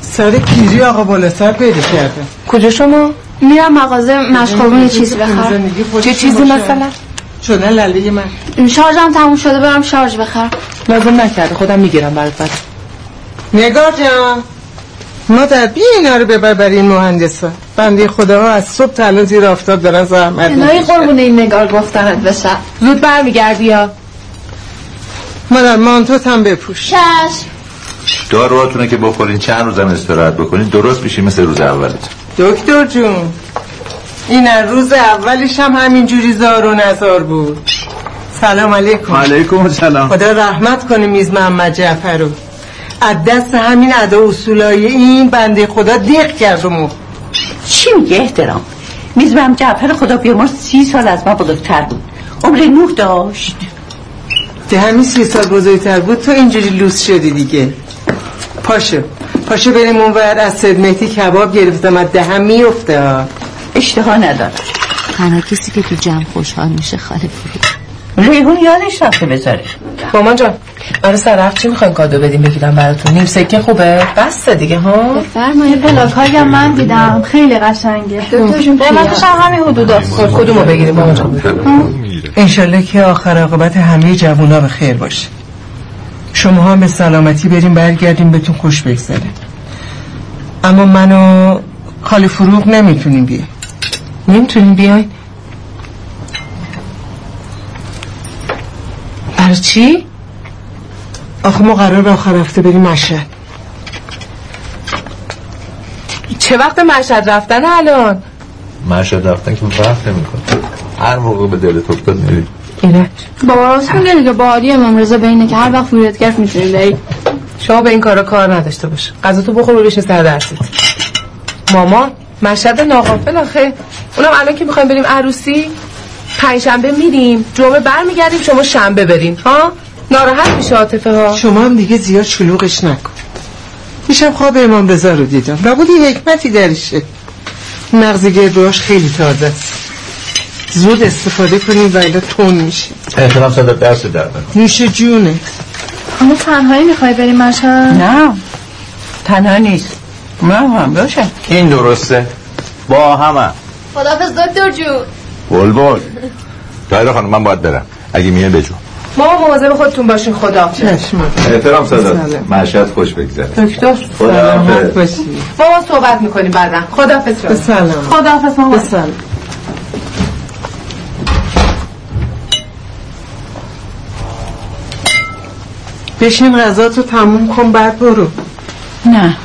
سر پیری آقا بالا سر پیدا کردم کجا شما؟ میرم مغازه مشغولون یه چیزی بخرم. چه چیزی مثلا؟ شدن لله من. شارژم تموم شده برم شارژ بخرم. لازم نکرده خودم می‌گیرم برات. نگار جان. مادر بیا اینا رو ببر برای این مهندسا. بنده خدا ها از صبح تا الان زیر آفتاب دارن زحمت الهی قربون این نگار گفتنت بشه. زود برمیگردی یا مادر مانتوت هم بپوش. چشم. داروهاتونه که بخورین چند روزم استراحت بکنین درست میشی مثل روز اولت. دکتر جون این روز اولش هم همینجوری زار و نزار بود. سلام علیکم. علیکم سلام خدا رحمت کنه میز محمد جعفر رو. از دست همین ادا اصولای این بنده خدا دیق کرد مو. چی میگه احترام؟ میزبم جعفر خدا بیامرز سی سال از ما بزرگتر بود. عمر نوح داشت. ده همین سی سال بزرگتر بود تو اینجوری لوس شدی دیگه. پاشو پاشو بریم اونور از سید مهدی کباب گرفتم از دهم میفته اشتها ندارم. تنها کسی که تو جمع خوشحال میشه خاله ریحون یادش رفته بذاره مامان جان برای سرف چی می‌خواین کادو بدیم بگیرم براتون؟ نیم سکه خوبه؟ بسته دیگه ها؟ بفرمایید پلاک هایی هم من دیدم. خیلی قشنگه. دکتر جون قیمتش هم همین حدود است کدومو بگیریم مامان جان؟ انشالله که آخر عاقبت همه جوونا به خیر باشه. شما هم به سلامتی بریم برگردیم بهتون خوش بگذره. اما منو خالی فروغ نمی‌تونیم بیایم. نمی‌تونیم بیاین برای چی؟ آخه ما قرار آخر هفته بریم مشهد چه وقت مشهد رفتن الان؟ مشهد رفتن که فرق نمی‌کنه. هر موقع به دلت افتاد میری. اینه. بابا راست میگه دیگه باری امام رضا بینه که هر وقت فرودگرد می‌تونیم بریم شما به این کارا کار نداشته باش. غذا تو بخور بشین سر درست مامان مشهد ناقافل آخه. اونم الان که می‌خوایم بریم عروسی؟ پنجشنبه میریم جمعه برمیگردیم شما شنبه برین. ها؟ ناراحت میشه عاطفه ها. شما هم دیگه زیاد شلوغش نکن. میشم خواب امام رضا رو دیدم. نبودی حکمتی درشه. مغز گردوهاش خیلی تازه. است. زود استفاده کنیم و الا تون میشه. احترام صدق درس در نوش جونه. اما تنهایی می‌خوای بریم مشهد نه. تنها نیست. نه هم باشه. این درسته. با همه. خدافز دکتر جون. بلبل تایره خانم من باید برم. اگه میه بجو. ما مواظب خودتون باشین خدا. احترام صدق مشهد خوش بگذره. دکتر خدا ما صحبت می‌کنیم بعدا. خداحافظ جان. سلام خداحافظ مامان سلام بشین غذا تو تموم کن بعد برو. نه.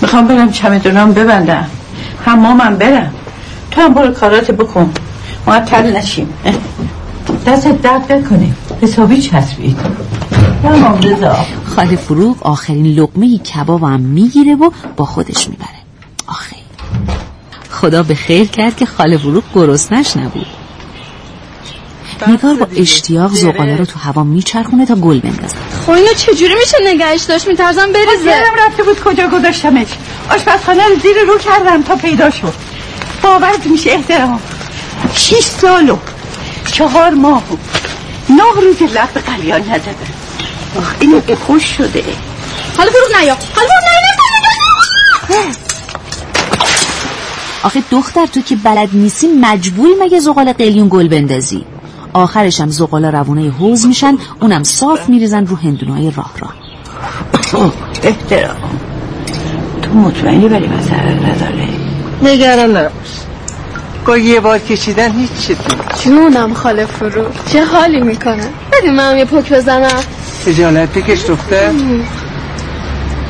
می‌خوام برم چمدونام ببندم. حمامم برم. تو هم برو کارات بکن. معطل نشیم. دست درد بکنیم حسابی چسبید خاله فروغ آخرین لقمه کباب هم می‌گیره و با خودش می‌بره. آخه. خدا به خیر کرد که خاله فروغ گرسنش نبود نگار با اشتیاق زغاله رو تو هوا میچرخونه تا گل بندازه. خب اینو چجوری میشه نگهش داشت؟ میترزم بریزه. یادم رفته بود کجا گذاشتمش. آشپزخانه رو زیر رو کردم تا پیدا شد. باورت میشه احترام. شیش سال و چهار ماه و نه روز لب به قلیان نزده آخ اینو خوش شده. حالا فروغ نیا. حالا فروغ نیا. آخه دختر تو که بلد نیستی مجبوری مگه زغال قلیون گل بندازی؟ آخرش هم زغالا روونه حوز میشن اونم صاف میریزن رو هندونای راه راه احترام. تو مطمئنی ولی مسئله نداره. نگران نباش. با یه بار کشیدن هیچ چیزی جونم خاله فروغ چه حالی می‌کنه؟ بدیم منم یه پک بزنم. خجالت بکش دختر.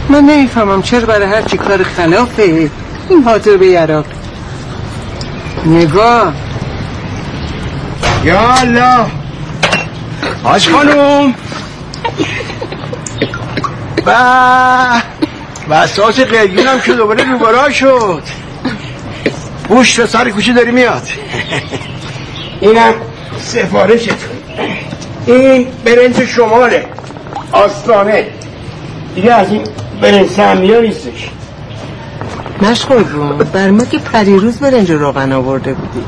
من نمی‌فهمم چرا برای هر چی کار خلافه. این حاضر به یراق نگاه. یا الله. حاج خانوم با بساس قلیون هم که دوباره روبرا شد. گوشت و سر کوچه داری میاد. اینم سفارشتون. این برنج شماله. آستانه. دیگه از این برنج سمی ها نیستش. مشغول بود بر ما که پریروز برنج روغن آورده بودی.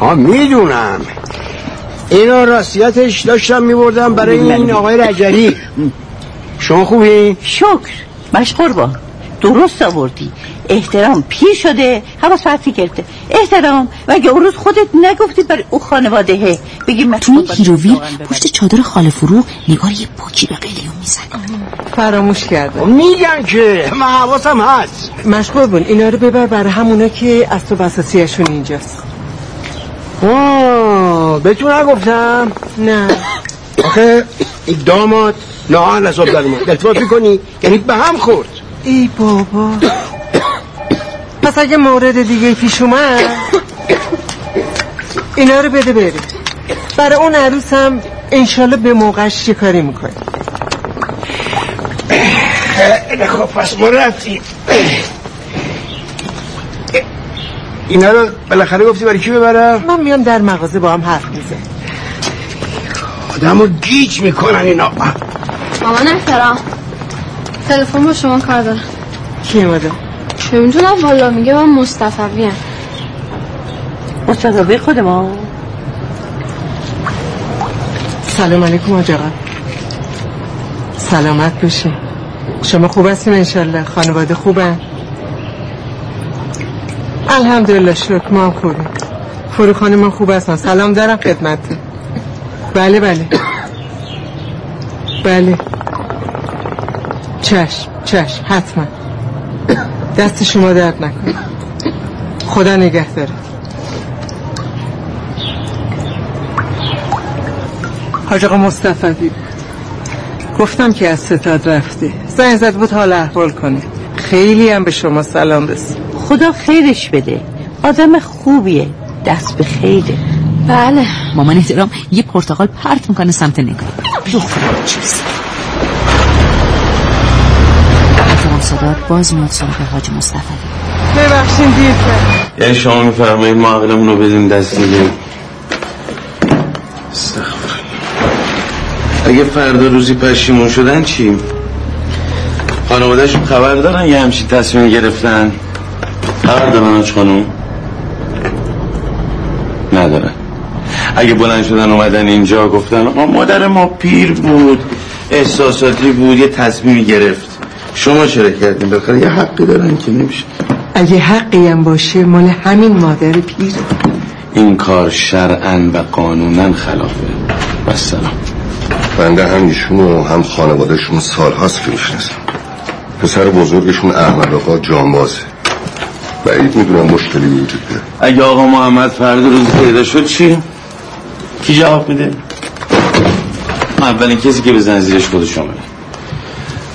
ها می‌دونم. اینا راستیتش داشتم میبردم برای این آقای رجلی شما خوبی؟ شکر. مشغول با. درست آوردی. احترام پیر شده حواس فرسی گرفته. احترام. مگه اون روز خودت نگفتی برای او خانواده؟ بگی من تو این هیروویر پشت چادر خاله فروغ نگار یه پوکی به قلیون می‌زنه. فراموش کرده. میگن که من حواسم هست. مشغول بون. اینا رو ببر برای همونا که از تو بساسیشون اینجاست. آه بهتون نگفتم؟ نه. آخه داماد ناهن حساب در التفات می‌کنی؟ یعنی به هم خورد. ای بابا. پس اگه مورد دیگه پیش اومد اینا رو بده بره برای اون عروس هم انشالله به موقعش چه کاری می‌کنی خب پس ما رفتیم. اینا رو بالاخره گفتی برای کی ببرم؟ من میام در مغازه با هم حرف میزن آدم رو گیج می‌کنن اینا. مامان احترام. تلفن با شما کار دارم. کی اومده؟ چه می‌دونم والا میگه من مصطفی ام. مصطفی خود ما. سلام علیکم آج آقا سلامت بشه شما خوب هستین انشالله خانواده خوبه؟ الحمدلله شکر. ما هم خوبیم. فرو خانم خوب هستن. سلام دارم خدمت بله بله. بله. چشم چشم حتما. دست شما درد نکن خدا نگه داره. حاج آقا مصطفی گفتم که از ستاد رفته زنگ زد بود حال احوال کنه. خیلی هم به شما سلام رسید خدا خیرش بده. آدم خوبیه. دست به خیره. بله. مامان احترام یه پرتقال پرت می‌کنه سمت نگار دختر چیز صدات باز میاد سراغ حاج مصطفی. ببخشین دیر کرد. یعنی شما میفرمایید ما عقلمون رو بدیم دست دیگه اگه فردا روزی پشیمون شدن چی؟ خانوادهشون خبر دارن یه همچین تصمیم گرفتن؟ خبر دارن آج خانوم؟ ندارن. اگه بلند شدن اومدن اینجا گفتن آقا مادر ما پیر بود احساساتی بود یه تصمیمی گرفت. شما چرا کردین؟ بخیر یه حقی دارن که نمیشه. اگه حقی هم باشه مال همین مادر پیره این کار شرعا و قانونا خلافه و سلام. بنده هم ایشون و هم خانوادهشون سال هاست که می‌شناسم پسر بزرگشون احمد آقا جانبازه. بعید می‌دونم مشکلی وجود داره. اگه آقا محمد فردا روز پیدا شد چی؟ کی جواب میده؟ اولین کسی که بزن زیرش خود شما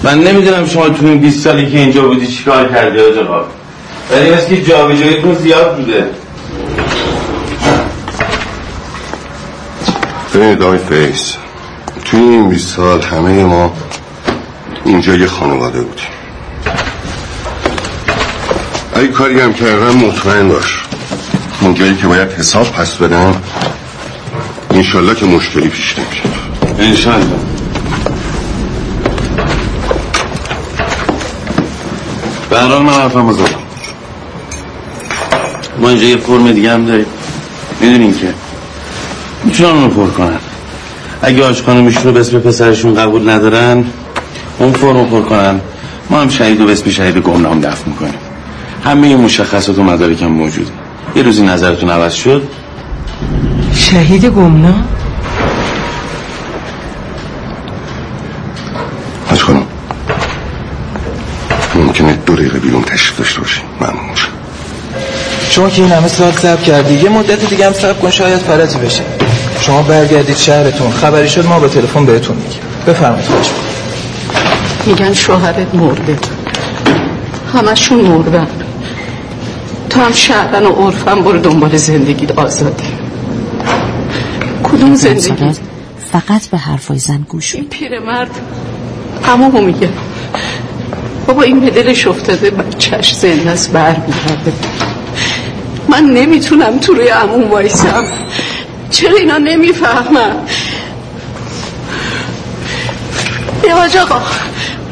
من نمی‌دونم شما تو این 20 سالی که اینجا بودی چیکار کردی آقا ولی مثل که جابجاییتون زیاد بوده. ببینید آقای فیس توی این 20 سال همه ما اینجا یه خانواده بودیم. اگه کاری هم کردم مطمئن باش. اونجایی که باید حساب پس بدم انشالله که مشکلی پیش نمیشه انشالله. حال من حرفم زدم. ما اینجا یه فرم دیگه هم داریم. می‌دونین که می‌تونن اونو پر کنن. اگه آشکانو میشونو به اسم پسرشون قبول ندارن اون فرمو پر کنن. ما هم شهید و به اسم شهید گمنام دفت می‌کنیم. همه مشخصات و مدارکم موجوده. یه روزی نظرتون عوض شد؟ شهید گمنام؟ دو دقیقه بیرون تشریف داشته باشیم ممنون میشم. شما که این همه سال صبر کردی یه مدت دیگه هم صبر کن شاید فرجی بشه شما برگردید شهرتون. خبری شد ما به تلفن بهتون میگیم. بفرمایید. خواهش میگن شوهرت مرده. همشون مردن تو هم شهرن و عرفم برو دنبال زندگیت آزادی. کدوم زندگی؟ فقط به حرفای زن گوش این پیرمرد. همه میگه. بابا این به دلش افتاده بچهش زنده است برمیگرده من نمی‌تونم تو روی عموم وایسم. چرا اینا نمی‌فهمن؟ یه حاج آقا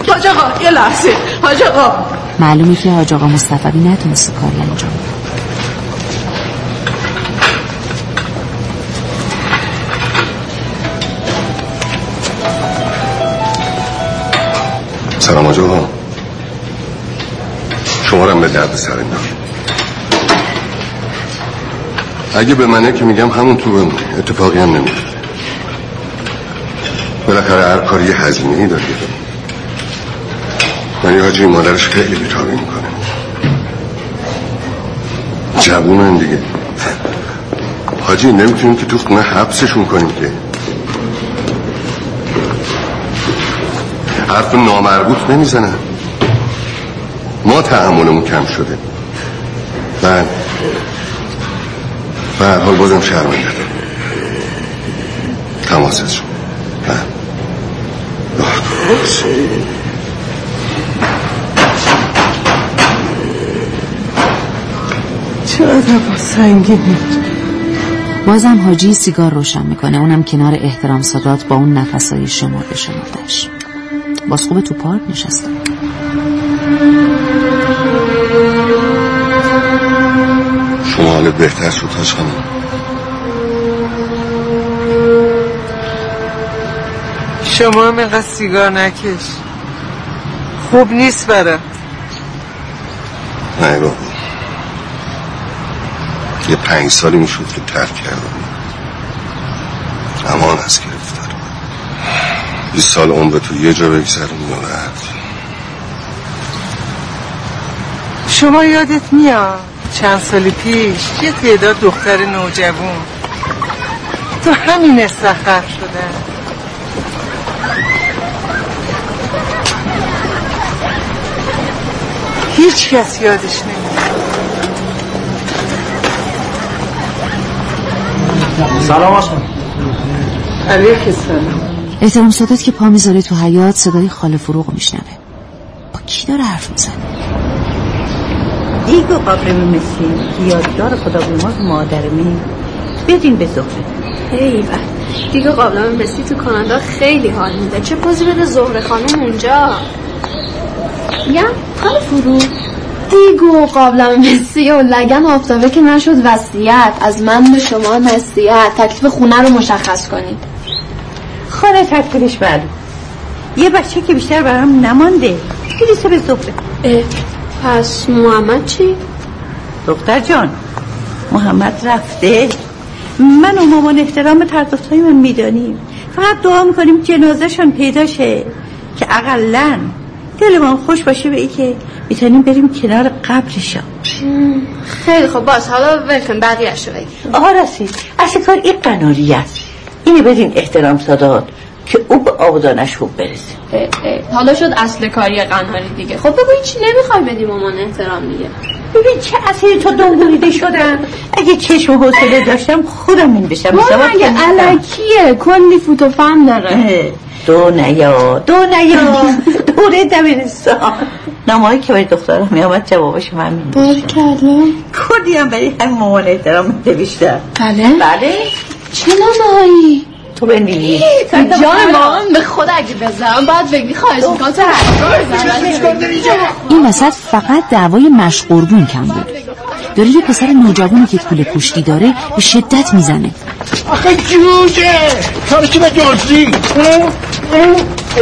حاج آقا یه لحظه. حاج آقا. معلومه که حاج آقا مصطفی نتونسته کاری انجام بده. سلام حاج آقا. شما رو هم به درد سر اگه به منه که میگم همون تو بمونه اتفاقی هم نمیفته بالاخره هر کاری هزینه ای داره. من حاجی مادرش خیلی بیتابی می‌کنه. جوونن دیگه. حاجی نمی‌تونیم که تو خونه حبسشون کنیم که. حرف نامربوط نمی‌زنن. ما تحملمون کم شده. بعد به هر حال بازم شرمنده تماست شد بعد چرا با سنگینی بازم حاجی سیگار روشن می‌کنه. اونم کنار احترام سادات با اون نفسای شمرده شمردش باز خوبه تو پارک نشسته. حالت بهتر شد هاش خانم. شما هم اینقدر سیگار نکش. خوب نیست برات نه بابا. یه پنج سالی می‌شد که ترک کردم. امان از گرفتار. بیست سال عمر تو یه جا بگذرونی و بعد شما یادت میاد؟ چند سال پیش یه تعداد دختر نوجوان تو همین استخر شدن هیچ کس یادش نمیاد. سلام آسمان علیه سلام. احترام سادات که پا می‌ذاره تو حیات صدای خاله فروغ میشنوه. با کی داره حرف می‌زنه؟ دیگه قابل مثل یاددار خدا بیمار مادرمی بدین به زهره. ایول دیگه قابلمه مسی تو کانادا خیلی حال میده. چه پوزی بده زهره خانم اونجا؟ میگم خاله فرو. دیگو قابلم مسی و لگن آفتابه که نشد وصیت. از من به شما نصیحت. تکلیف خونه رو مشخص کنید. خانه تکلیفش معلوم. یه بچه که بیشتر برام نمانده. بریسه به زهره. پس محمد چی؟ دختر جان محمد رفته. من و مامان احترام تردفتهای من می‌دانیم. فقط دعا می‌کنیم جنازهشان پیدا شه. که اقلا دلمان خوش باشه به ای که می‌تونیم بریم کنار قبرشان. خیلی خب باز حالا ولکن بقیهش رو بگی آقا رسید اصل کار این قناری است؟ اینه بدین احترام سادات. که او به آبادانش خوب برسه. اه، اه، حالا شد اصل کاری قناری دیگه. خب بگو چی نمی‌خوای بدی مامان احترام دیگه ببین چه اصلی تو دنبوریده شدم؟ اگه چشم و حوصله داشتم خودم این بشم. مامان نیستم. علکیه کلی فوت و فهم داره. دو نیا دو نیا. دوره دبیرستان نامه که برای دخترم می آمد جوابش من می بارکلا کردی هم برای همین مامان احترام نوشتم بله. بله. چه نامه هایی؟ تو بنویس جان ما به خود اگه بزنم. باید بگی خواهش می‌کنم. تو این وسط فقط دعوای مشقربون کم بود. داره یه پسر نوجوانی که کوله پشتی داره به شدت می‌زنه. آخه جوجه کارو که؟ به دزدی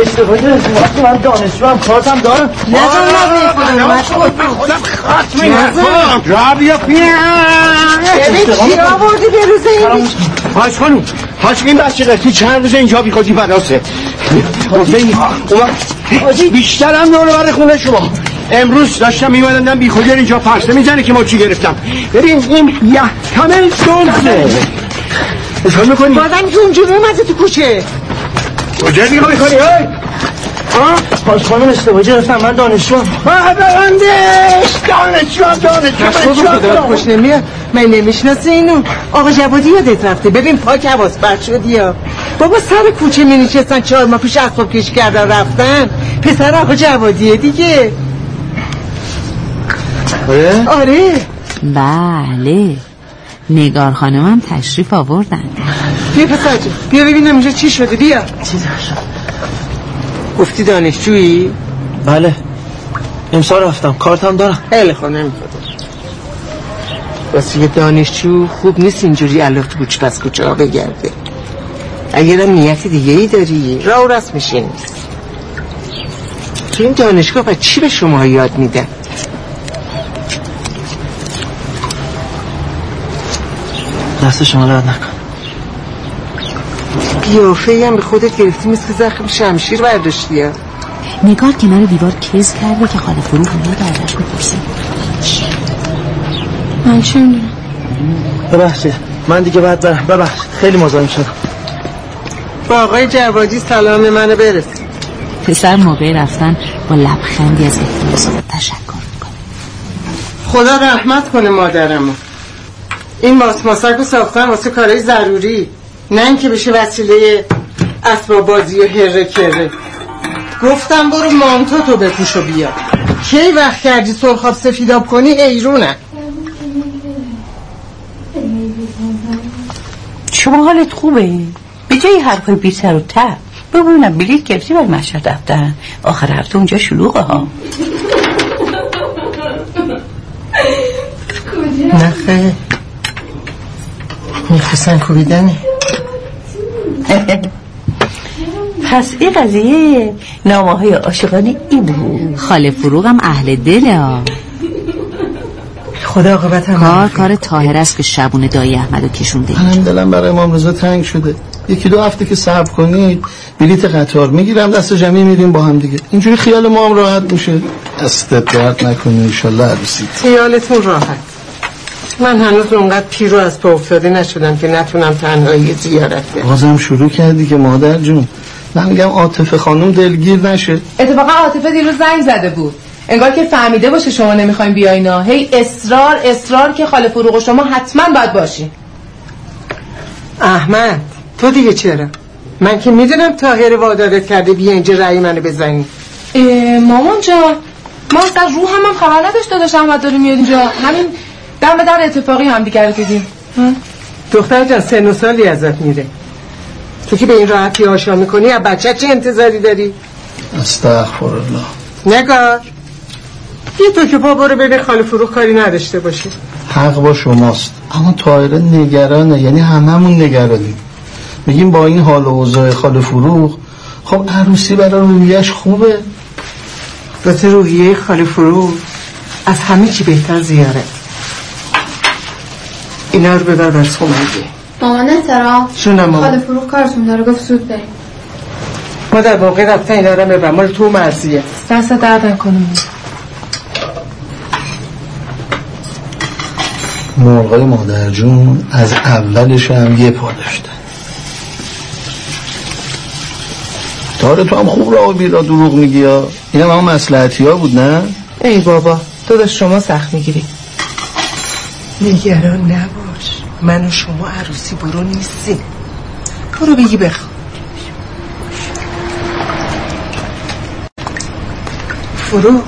استفاده از وقت من دانشجو هم کارتم دارم. نزن نزن خودم من خودم ختم این حرفا را بیا ببین چی آوردی به روز این؟ خانوم حاج این بچه قرتی چند روز اینجا بی خودی گفته این اومد بیشترم دور بر خونه شما. امروز داشتم میمدندم بی خودی اینجا پرسه می‌زنه که ما چی گرفتم. ببین این یه کمل دلزه اشکال می‌کنی؟ بازم جون جون اومده تو کوچه. کجا دیگه می‌کنی خانم اشتباه گرفتم من دانشجو بندش دانشجو دانشجو خوش نمیاد. من نمی‌شناسه اینو. آقا جوادی یادت رفته؟ ببین پاک حواس بر شدی یا؟ بابا سر کوچه می نشستن چهار ما پیش اصاب کش کردن رفتن. پسر آقا جوادیه دیگه. آره؟ بله. نگار خانمم تشریف آوردن. بیا پسر بیا ببینم اینجا چی شده. بیا. چی شد. گفتی دانشجویی؟ بله. امسال رفتم. کارتم دارم. خیلی خواه نمی‌خواد. واسه یه دانشجو خوب نیست اینجوری الاف تو کوچ پس کوچه ها بگرده. اگرم نیت دیگه ای داری راه و رسم میشین تو این دانشگاه و چی به شما یاد میدن؟ دست شما لاد نکن قیافه هم به خودت گرفتی مثل زخم شمشیر برداشتی. ها نگار کنار دیوار کز کرده که خاله فروغ میاد ازش بپرسه من چه می‌دونم ببخشید. من دیگه باید برم. ببخشید. خیلی مزاحم شدم. با آقای جوادی سلام منو برس. پسر موقع رفتن با لبخندی از احترام تشکر می‌کنه. خدا رحمت کنه مادرمو. این ماسماسک رو ساختن واسه کارهای ضروری. نه اینکه بشه وسیله اسباب بازی و هره کره. گفتم برو مانتو تو بپوش و بیا. کی وقت کردی سرخاب سفیداب کنی؟ حیرونه شما حالت خوبه؟ به جای حرفای بی سر و تب ببینم بلیت گرفتی برای مشهد رفتن. آخر هفته اونجا شلوغه ها. نه خیر. می‌خواستن کوبیدنه. پس این قضیه نامه های عاشقانه این بود. خاله فروغم اهل دله ها. خدا عاقبت هم کار کار تاهر است که شبونه دایی احمدو کشونده منم دلم برای امام رضا تنگ شده. یکی دو هفته که صبر کنید بلیت قطار می‌گیرم دست جمعی میریم با هم دیگه. اینجوری خیال ما هم راحت میشه. دستت درد نکنی انشالله عروسیت خیالتون راحت. من هنوز اونقدر پیرو از پا افتاده نشدم که نتونم تنهایی زیارت برم. بازم شروع کردی که مادر جون. من میگم عاطفه خانم دلگیر نشه. اتفاقا عاطفه دیروز زنگ زده بود. انگار که فهمیده باشه شما نمی‌خوایم بیایینا هی اصرار اصرار که خاله فروغ و شما حتما باید باشین احمد تو دیگه چرا؟ من که می‌دونم تاهر وادارت کرده بیا اینجا رأی منو بزنی. مامان جان ما اصلا رو هم, هم خبر نداشته داشت احمد داره میاد اینجا. همین دم به در اتفاقی هم دیگر دیدیم. دختر جان سن و سالی ازت میره. تو که به این راحتی آشا می‌کنی از بچه چه انتظاری داری؟ استغفر الله نگار یه تو که پا برو ببین خاله فروغ کاری نداشته باشه حق با شماست. اما طایره نگرانه یعنی هممون نگرانیم. میگیم با این حال و اوضاع خاله فروغ خب عروسی برای رویش خوبه. واسه روحیه خاله فروغ از همه چی بهتر زیارت. اینا رو ببر بر خونه مامان احترام جونم مامان. خاله فروغ کارتون داره گفت زود بریم ما در واقع رفتن اینا رو ببر مال تو مرزیه. دست درد نکنم مرغای مادر جون از اولش هم یه پا داشتن. داره تو هم خوب راه و بیرا دروغ میگی ها این هم هم مسلحتی ها بود نه؟ ای بابا تو داشت شما سخت می‌گیری. نگران نباش من و شما عروسی برو نیستیم. برو بگی بخواب. فرو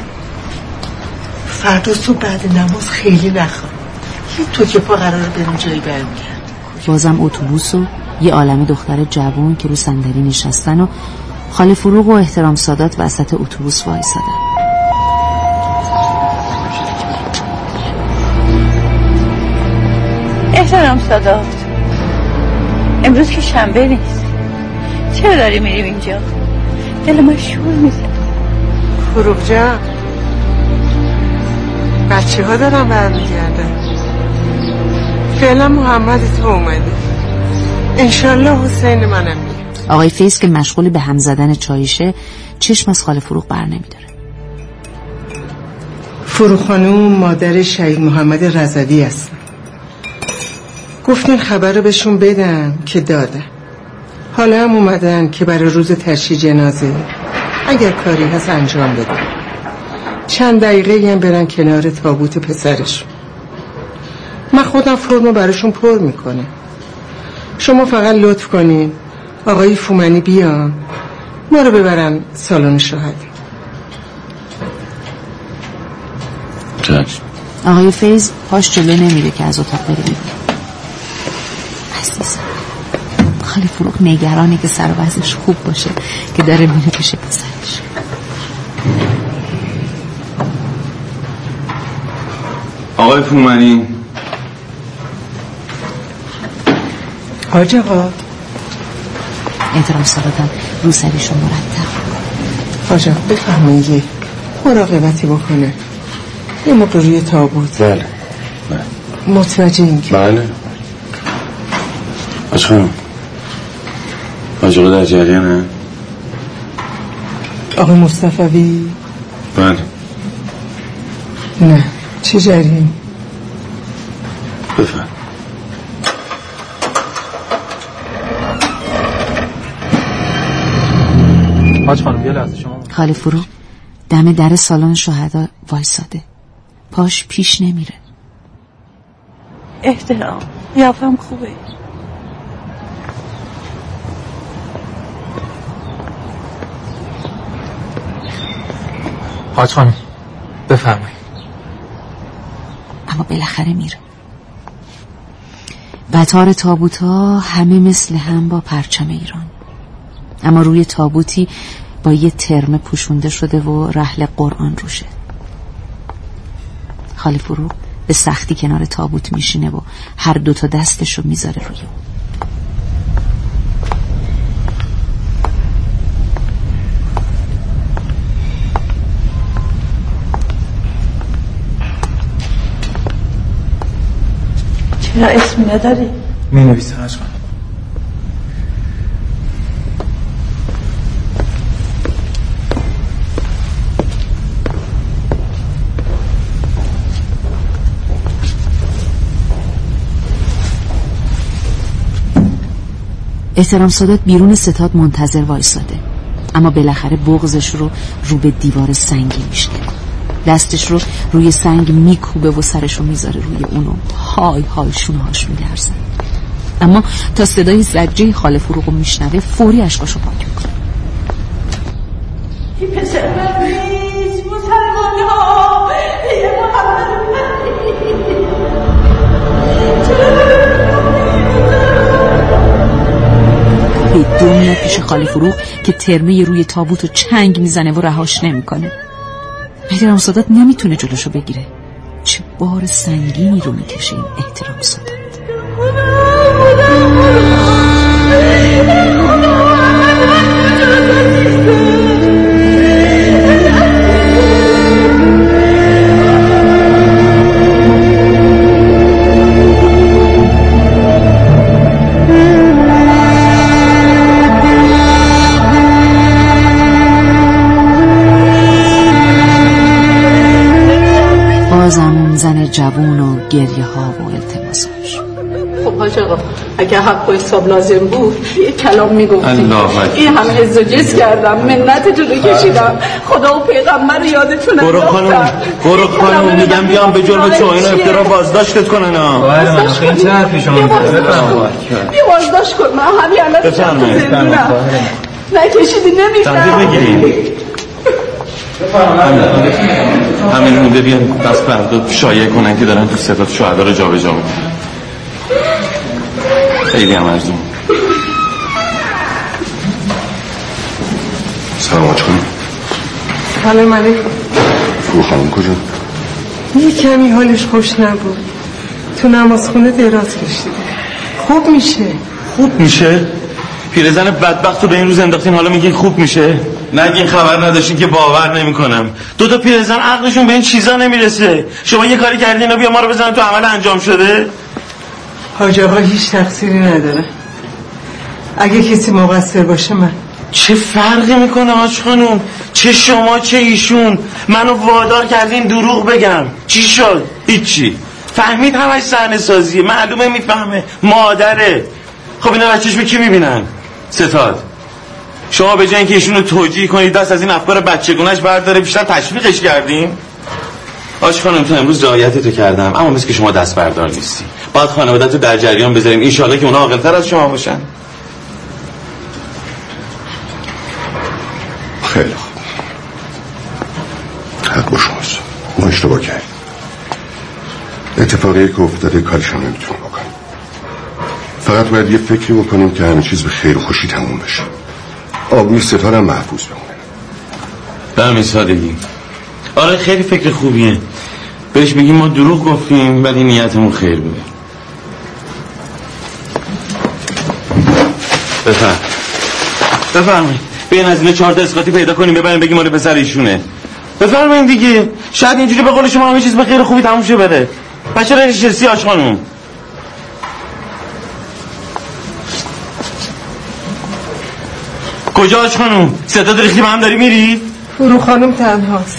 فردا صبح بعد نماز خیلی نخواب. یه تو که پا قرار بریم جایی برمیگرد بازم اتوبوس و یه عالم دختر جوان که رو صندلی نشستن و خاله فروغ و احترام سادات وسط اتوبوس وایسادن. احترام سادات امروز که شنبه نیست. چرا داری میریم اینجا؟ دل من شور میزه فروغ جان. بچه ها دارم برمیگردن. فعلا محمد تو اومده انشالله حسین منم میاد. آقای فیس که مشغول به هم زدن چایشه چشم از خاله فروغ بر نمیداره. فروغ خانوم مادر شهید محمد رضوی هستن گفتین خبر رو بهشون بدم که دادم حالا هم اومدن که برای روز تشییع جنازه. اگر کاری هست انجام بدن. چند دقیقه هم برن کنار تابوت پسرشون. من خودم فرمو براشون پر می‌کنه شما فقط لطف کنین. آقای فومنی بیان ما رو ببرن سالن شهد چشم آقای فیض پاش جلو نمیره که از اتاق بره بیرون عزیزم خالی فروغ. نگرانه که سر و وضعش خوب باشه که داره میره پیش پسرش. آقای فومنی حاج آقا. احترام ساداتم رو سریشو مرتب. حاج آقا بفرمایین یه مراقبتی بکنه. یه موقع روی تابوت بله. متوجه که بله. آج آقا در جریانه؟ آقای مصطفی؟ بله. نه. چه جریان بفرم حاج خانم یه لحظه شما خاله فروغ دم در سالن شهدا وایساده. پاش پیش نمیره. احترام. یافم خوبه. حاج خانم بفرمایید. اما بالاخره میره قطار تابوت ها همه مثل هم با پرچم ایران. اما روی تابوتی با یه ترم پوشونده شده و رحل قرآن روشه. خاله فروغ به سختی کنار تابوت میشینه و هر دوتا دستشو می‌ذاره روی اون. چرا اسمی نداری؟ می نویسه حاج خانم احترام سادات بیرون ستاد منتظر وایساده. اما بالاخره بغزش رو رو به دیوار سنگی میشه دستش رو روی سنگ میکوبه و سرش رو می‌ذاره روی اونو. های های شونه هاش میلرزن اما تا صدای زجه خاله فروغ رو میشنوه فوری اشکاشو پاک می‌کنه. به دو میاد پیش خاله فروغ که ترمه روی تابوت رو چنگ می‌زنه و رهاش نمی‌کنه. احترام سادات نمی‌تونه جلوشو بگیره چه بار سنگینی رو می‌کشه این احترام سادات جوون و گریه ها و التماساش خب حاج آقا اگه حق و حساب لازم بود یه کلام می‌گفتی. این همه حز و جز کردم منتتون رو کشیدم. خدا و پیغمبر رو یادتون برو خانم برو خانم میگم بیام به جرم توهین و افترا بازداشتت کنن ها. بله خیلی چه حرفی شما یه می‌زنید؟ بازداشت بفرمایید. یه بازداشت کن. من همین الان بفرمایید. زندونم. نکشیدی نمیشم بگیریم. همین مونده بیان دست فردا شایع کنن که دارن تو ستاد شهدا رو جابجا می‌کنن. خیلی هم ارزون سلام آج خانم سلام علیکم. فرو خانم کجا؟ یه کمی حالش خوش نبود. تو نمازخونه دراز کشیده خوب میشه. خوب میشه؟ پیرزن بدبخت رو به این روز انداختین حالا میگین خوب میشه؟ نگین خبر نداشتین که باور نمی‌کنم. دو تا پیرزن عقلشون به این چیزا نمی‌رسه. شما یه کاری کردین و بیا ما رو بزنن تو عمل انجام شده؟ حاج آقا هیچ تقصیری نداره. اگه کسی مقصر باشه من. چه فرقی می‌کنه آج خانوم چه شما چه ایشون؟ منو وادار کردین دروغ بگم. چی شد؟ هیچی. فهمید همش صحنه سازیه معلومه می‌فهمه. مادره. خب اینا بچهش به کی می‌بینن؟ ستاد. شما به جای اینکه ایشونو توجیه کنید دست از این افکار بچگونش برداره بیشتر تشویقش کردیم. آش خانم تو امروز رعایت کردم اما مثل که شما دست بردار نیستی. باید خانواده تو در جریان بذاریم. این که اونا عاقلتر از شما باشن. خیلی خوب. حق با شماست. ما اشتباه کردیم. اتفاقی که افتاده کارشون نمی‌تونیم بکنیم. فقط باید یه فکری بکنیم که همه چیز به خیر و خوشی تموم بشه. آبوی ستارم محفوظ بمونه. به همین سادگی. آره خیلی فکر خوبیه. بهش بگیم ما دروغ گفتیم ولی نیتمون خیر بوده. بفرم. بفرمایید. بیاین از اینه چهار تا اسقاطی پیدا کنیم ببریم بگیم مال پسر ایشونه. بفرمایید دیگه. شاید اینجوری به قول شما همه چیز به خیر خوبی تموم شه بره. بچه را نشستی آش خانم کجا آش خانم صدا ریختی با هم داری میری؟ فرو خانم تنهاست.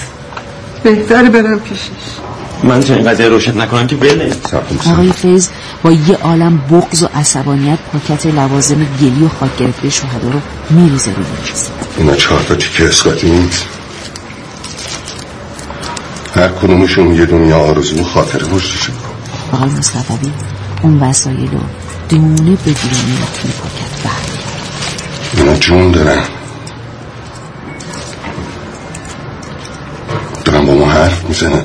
بهتر برم پیشش. من چه این قضیه روشن نکنم که بله. آقای فیض با یه عالم بغض و عصبانیت پاکت لوازم گلی و خاک گرفته شهدا رو میریزه روی میز. اینا چهار تا تیکه اسکاتی نیست؟ هر کدومشون یه دنیا آرزو و خاطر پشتشه آقای مصطفی اون وسایل رو دونه به دونه توی پاکت برد اینا جون دارن دارن با ما حرف می‌زنن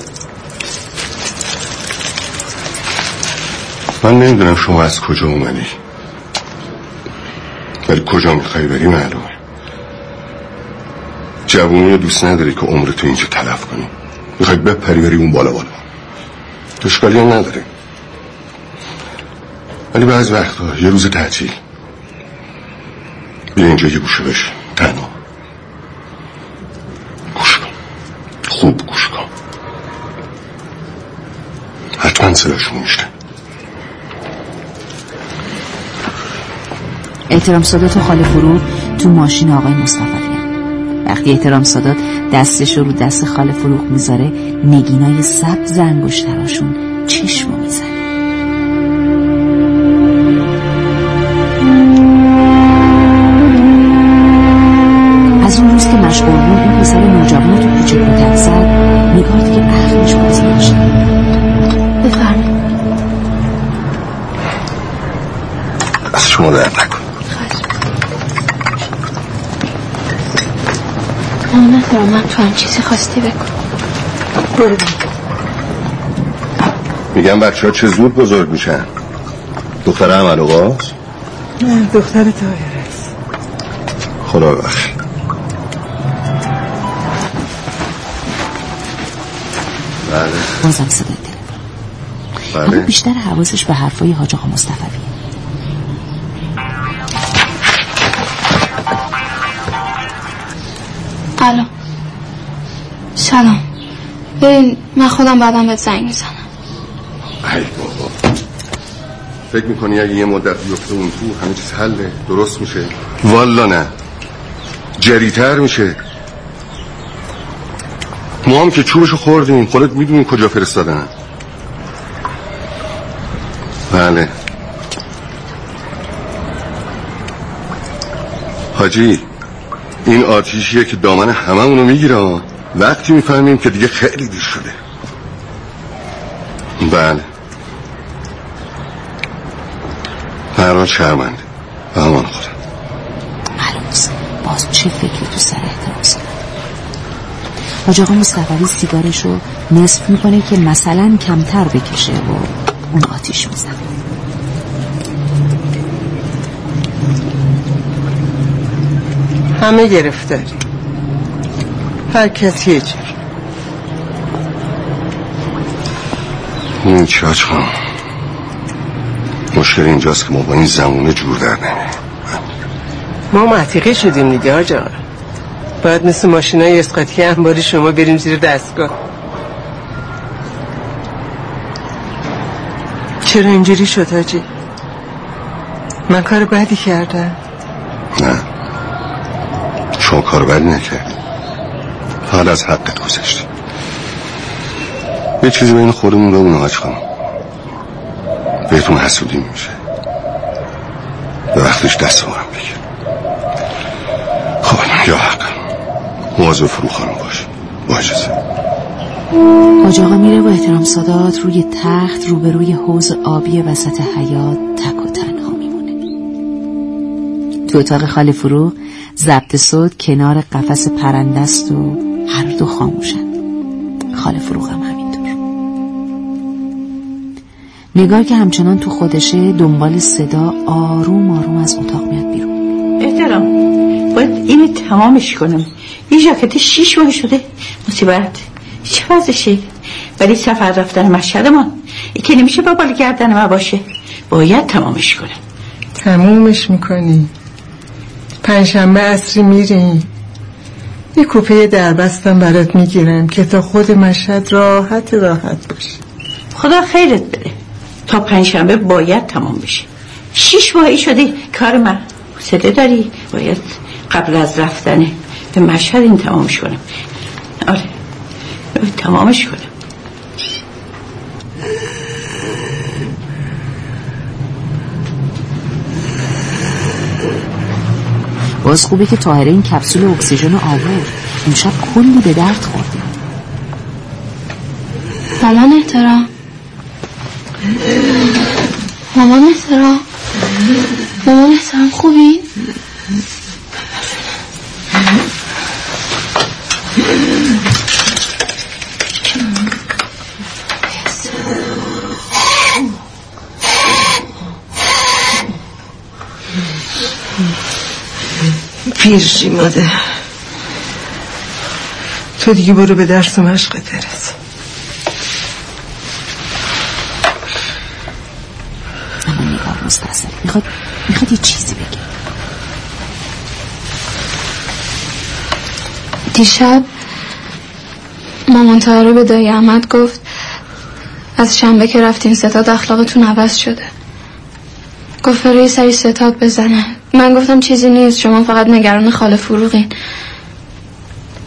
من نمی‌دونم شما از کجا اومدی ولی کجا می‌خوای بری معلومه جوونی دوست نداری که عمر تو اینجا تلف کنی می‌خوای بپری بری اون بالا بالا اشکالی هم نداره ولی بعض وقتا یه روز تعطیل بیا اینجا یه گوشه بش تنها. گوش کن خوب گوش کن حتما صداشون میشه احترام سادات و خاله فرود تو ماشین آقای مصطفی. وقتی احترام سادات دستش رو دست خاله فروغ می‌ذاره نگینای سبز انگشتراشون چشمو می‌زنه. اون بود این پسر نوجوان تو کوچه کتک زد نگاه که عقلش بازی داشت بفرمایید. از شما در نکن. ندارم من تو هم چیزی خواستی بکن برو میگم بچه ها چه زود بزرگ میشن. دختر عمل و نه دختر تایر است خدا بخش بازم صدای تلفن بله. بیشتر حواسش به حرفای حاج آقا مصطفیه الو. سلام. ببین من خودم بعدم به زنگ می‌زنم. ای بابا. فکر می‌کنی اگه یه مدت بیفته اون تو همه چیز حله؟ درست میشه؟ والا نه. جریتر میشه. ما هم که چوبشو خوردیم خودت می‌دونی کجا فرستادن بله. حاجی این آتیشیه که دامن همه اونو می‌گیره وقتی می‌فهمیم که دیگه خیلی دیر شده. بله. فرمان شرمنده. به همان خودم باز فکری؟ تو سر احتراز حاج آقا مصطفی سیگارشو نصف می‌کنه که مثلا کمتر بکشه و اون آتیش می‌زنه. همه گرفتاری هر کسی یه جور نیچه آج خان مشکل اینجاست که ما با این زمونه جور در نمیم ما معتیقه شدیم دیگه آقا باید مثل ماشین های اسقاطی انباری شما بریم زیر دستگاه. چرا اینجوری شد حاجی؟ من کار بدی کردم. نه. شما کار بدی نکرد فقط از حقت گذشتی یه چیزی بین خودمون بمونه حاج خانم. بهتون حسودی میشه. به وقتش دست بارم بگیر. خب یا حق. مواظب فرو خانم باش با اجازه. حاج آقا میره با احترام سادات روی تخت روبروی حوز آبی وسط حیات تک و تنها میمونه. تو اتاق خاله فروغ ضبط صوت کنار قفس پرندست و هر دو خاموشن. خاله فروغ هم همینطور. نگار که همچنان تو خودشه دنبال صدا آروم آروم از اتاق میاد بیرون. احترام. باید اینو تمامش کنم. ژاکت شیش ماه شده. مصیبت. چه وضعشه ولی سفر رفتن مشهد ما که نمیشه با بالا گردن ما باشه. باید تمامش کنم تمومش می‌کنی. پنجشنبه اصری میریم یه کوپه دربستم برات می‌گیرم که تا خود مشهد راحت راحت باشه. خدا خیرت بده. تا پنجشنبه باید تمام بشه. شیش ماهی شده. کار من. صده داری؟ باید قبل از رفتن به مشهد این تمامش کنم آره. تمامش کنم باز خوبه که تاهره این کپسول اکسیژن آورد. امشب کلی به درد خورد مامان احترام مامان احترام مامان احترام خوبی؟ پیرشی ماده تو دیگه برو به درس و مشقت برس اما نگار مستصل می‌خواد می‌خواد یه چیزی بگه. دیشب مامان تاهره به دایی احمد گفت از شنبه که رفتین ستاد اخلاقتون عوض شده. گفت برای سری ستاد بزنه. من گفتم چیزی نیست شما فقط نگران خاله فروغین.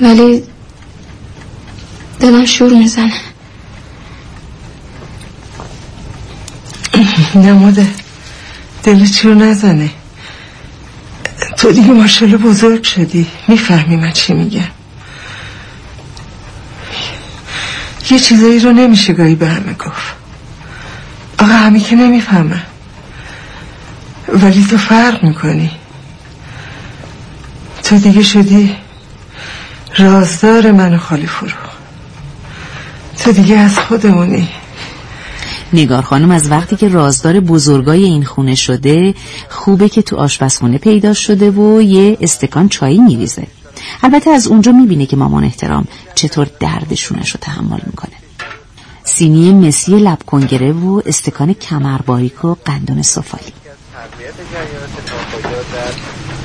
ولی دلم شور می‌زنه. نه ماده دل چیو نزنه. تو دیگه ماشالله بزرگ شدی. می‌فهمی من چی میگم. یه چیزایی رو نمیشه گاهی به همه گفت. آقا همه که نمی‌فهمم ولی تو فرق می‌کنی. تو دیگه شدی رازدار من خالی فروغ. تو دیگه از خودمونی. نگار خانم از وقتی که رازدار بزرگای این خونه شده خوبه که تو آشپزخونه پیدا شده و یه استکان چایی میریزه. البته از اونجا می‌بینه که مامان احترام چطور دردشونش رو تحمل می‌کنه. سینی مسی لب کنگره و استکان کمرباریک و قندون سفالی.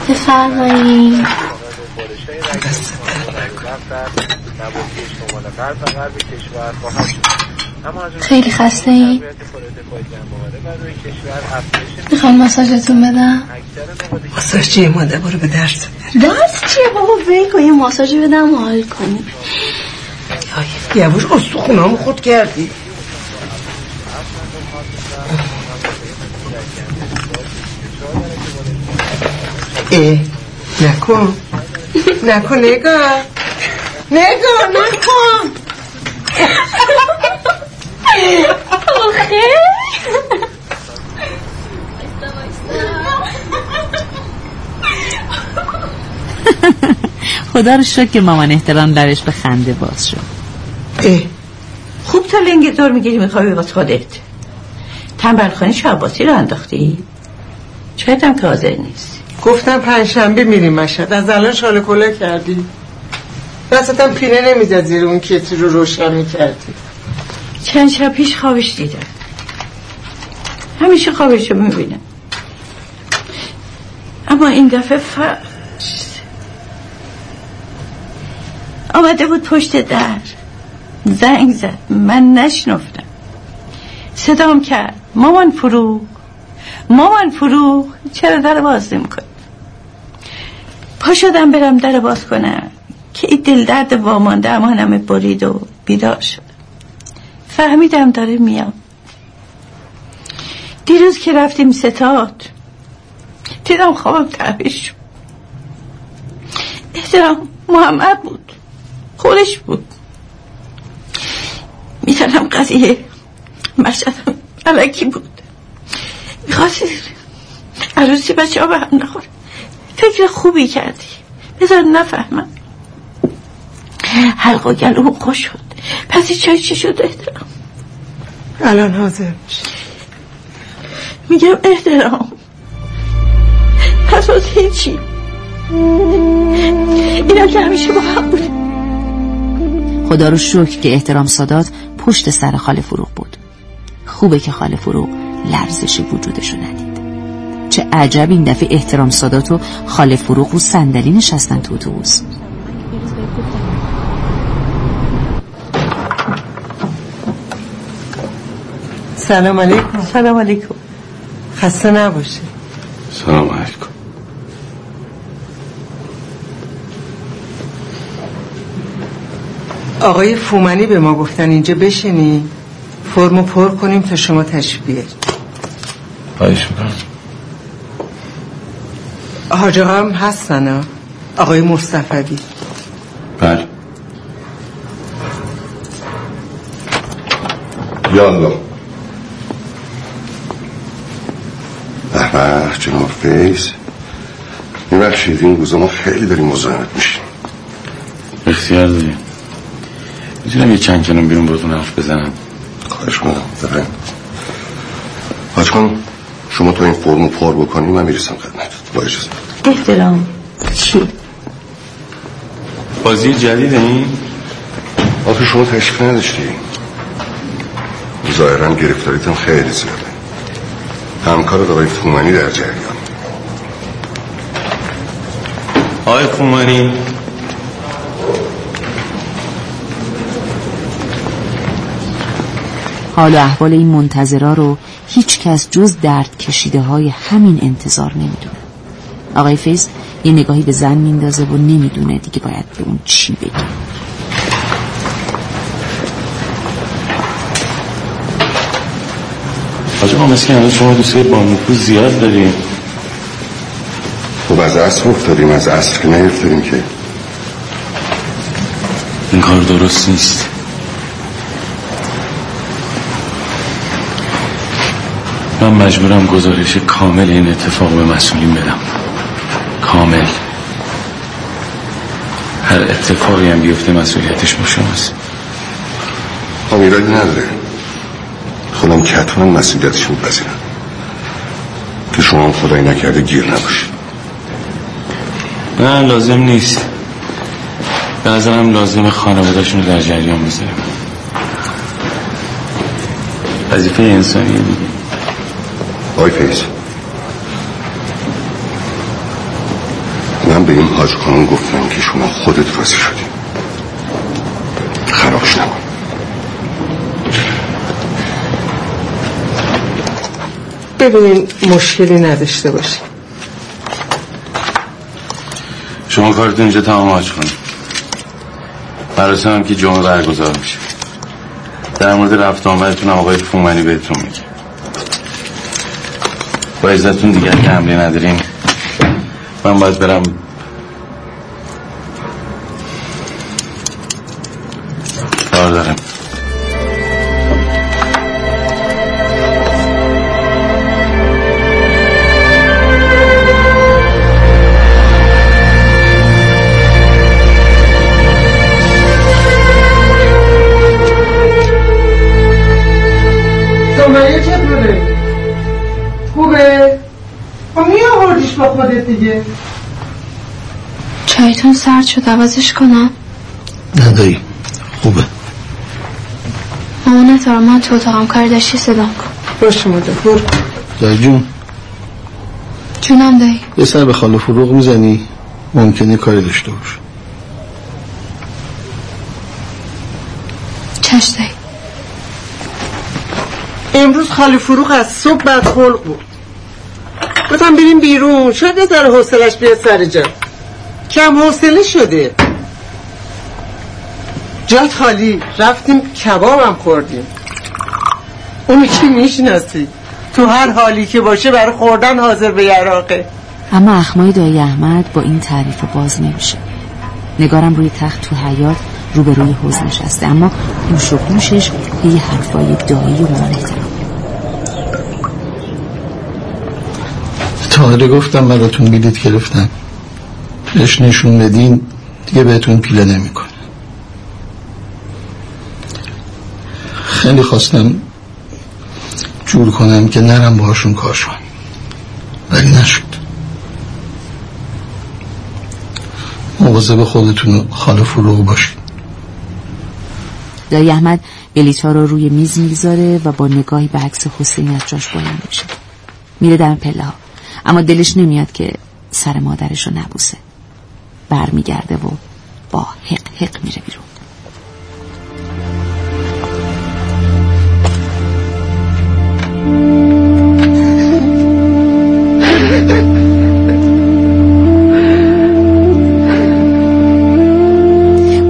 بفرمایید خیلی خسته این می‌خوام ماساژتون بدم؟ ماساژ چیه؟ ماده برو به درس درس چیه بابا؟ بگو یه ماساژی بدم حال کنی یواش استخونامو خود کردی. اه نکن. نکن نگاه. نگاه نکن. آخه خدا رو شکر که مامان احترام درش به خنده باز شد. اه. خوب تا لنگ دور می‌گیری می‌خوای واسه خودت. تنبل خانی شعباسی رو انداختی؟ شاید هم که حاضر نیست؟ گفتم پنجشنبه میریم مشهد. از الان شال کلا کردی. دستتم پینه نمی‌زد زیر اون کتری رو روشن می‌کردی. چند شب پیش خوابش دیدم همیشه خوابش رو می‌بینم اما این دفعه فرق آمده بود پشت در. زنگ زد. من نشنفتم. صدام کرد. مامان فروغ. مامان فروغ. چرا در باز نمی‌کنی؟ پا شدم برم در باز کنم. که این دل درد وامانده امانم برید و بیدار شد. فهمیدم داره میام دیروز که رفتیم ستاد دیدم خوابم تعبیر شد. احترام محمد بود خودش بود. می‌تونم قضیه مشهدم علکی بود. می‌خواستی عروسی بچه ها به هم نخور. فکر خوبی کردی. بذار نفهمم. حلق و گلوم خوش شد. پس چای چی شد احترام؟ الان حاضر میگم احترام. پس از هیچی اینا که همیشه با هم بود خدا رو شکر که احترام سادات پشت سر خاله فروغ بود. خوبه که خاله فروغ لرزش وجودشو ندید. چه عجب این دفعه احترام سادات و خاله فروغ رو صندلی نشستن تو اتوبوس. سلام علیکم. سلام علیکم. خسته نباشی سلام علیکم. آقای فومنی به ما گفتن اینجا بشینی. فرمو پر کنیم تا شما تشریف بیارید. خواهش می‌کنم. حاج آقا هم هستن ها؟ آقای مصطفی. بله. یالا به جناب فیز میبخشید این روزا ما خیلی داریم مزاحمت میشیم. اختیار داریم می‌تونم یه چند کنم بیرون باتون حرف بزنم؟ خواهش می‌کنم بفرم حاج خانم شما تو این فرمو پر بکنی من می‌رسم خدمت با اجازه. احترام. چی؟ بازی جدید این؟ آخه شما تشریف نداشتی. ظاهرا گرفتاریتون خیلی زیاده. همکار آقای فومنی در جریان. آقای فومنی حال و احوال این منتظرا رو هیچ کس جز درد کشیده های همین انتظار نمی‌دونه. آقای فیض یه نگاهی به زن میندازه و نمی‌دونه دیگه باید به اون چی بگه. حاج ما مثل که شما دوستای زیاد داریم. خب از اصر افتادیم از اصر که نیفتادیم که. این کار درست نیست. من مجبورم گزارش کامل این اتفاق به مسئولین بدم. کامل. هر اتفاقی هم بیفته مسئولیتش با شماست. خب ایرادی نداره. خودم کتمان مسئولیتش میپذیرم که شما هم خدایی نکرده گیر نباشید. نه لازم نیست. به نظرم لازم خانوادهشون رو در جریان بذارم وظیفه انسانیه دیگه. آقای فیض. من به این حاج خانم گفتم که شما خودت راضی شدی. ببینین مشکلی نداشته باشی شما کارتون اینجا تمام حاج کنید. مراسم هم که جمعه برگزار میشه. در مورد رفت آمدتون آقای فومنی بهتون میگه. با عزتون دیگر که حمله نداریم من باید برم سرد شد عوضش کنم؟ ندایی خوبه. مامان تارا من تو اتاقم کار داشتی صدام کن. باشه مادر برو. دایی جون. جونم دایی یه سر به خاله فروغ می‌زنی ممکنه کاری داشته باشه. چش دایی امروز خالی فروغ از صبح بد خلق بود. گفتم بریم بیرون شاید یه ذره حوصلش بیاد سر جا. کم حوصله شده. جات خالی رفتیم کبابم خوردیم. اونو کی می‌شناسی؟ تو هر حالی که باشه برای خوردن حاضر به یراقه. اما اخمای دایی احمد با این تعریف باز نمیشه. نگارم روی تخت تو حیات روبروی حوز نشسته. اما گوش و گوشش به یه حرفای دایی و احترام تاهره گفتم براتون بلیت گرفتم. بهش نشون بدین دیگه بهتون پیله نمی‌کنه. خیلی خواستم جور کنم که نرم باهاشون کاشون ولی نشد. مواظب خودتون خاله فروغ باشید دایی احمد بلیطا رو روی میز می‌گذاره و با نگاهی به عکس حسین از جاش بلند میشه. میره دم پله ها. اما دلش نمیاد که سر مادرش رو نبوسه. برمیگرده و با حق حق میره بیرون.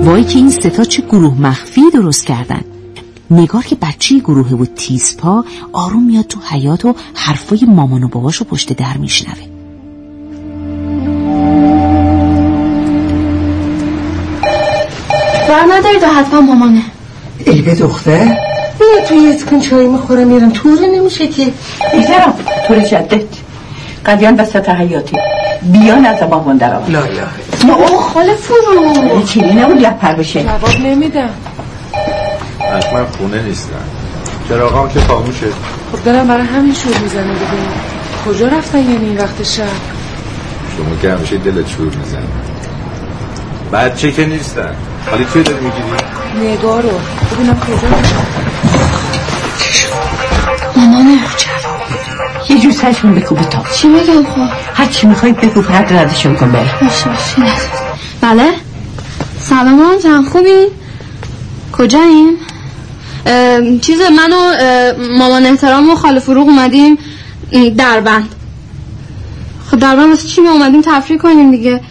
وای که این ستا چه گروه مخفی درست کردن. نگار که بچه گروه و تیزپا آروم میاد تو حیات و حرفای مامان و باباشو پشت در میشنوه. بر نداری تا حتما مامانه. ای به دختر. بیا توی یه تکون چای می‌خورم میرم. توره نمیشه که. ایترام طور جدت قدیان وسط حیاتی بیا نزا بابون در آمد لا لا. اوه خاله فرو. چیلی نبود لپر بشه. جواب نمیدم. من خونه نیستم چراغام که خاموشه. خب دارم برای همین شور می‌زنه دیگه. کجا رفتن یعنی این وقت شب؟ شما که همیشه دلت شور میزن بچه که نیستن. حالی کیو داری می‌گیری؟ نگارو. ببینم کجا مامانه یه جور سرشون بکوبه تا. چی میگم خب؟ هر چی می‌خوای بگو فقط ردشون کن بره باشه باشه. بله. سلام مامان جان خوبی؟ کجاییم؟ چیز من و مامان احترام و خاله فروغ اومدیم دربند. خب دربند واسه چی ما اومدیم؟ تفریح کنیم دیگه.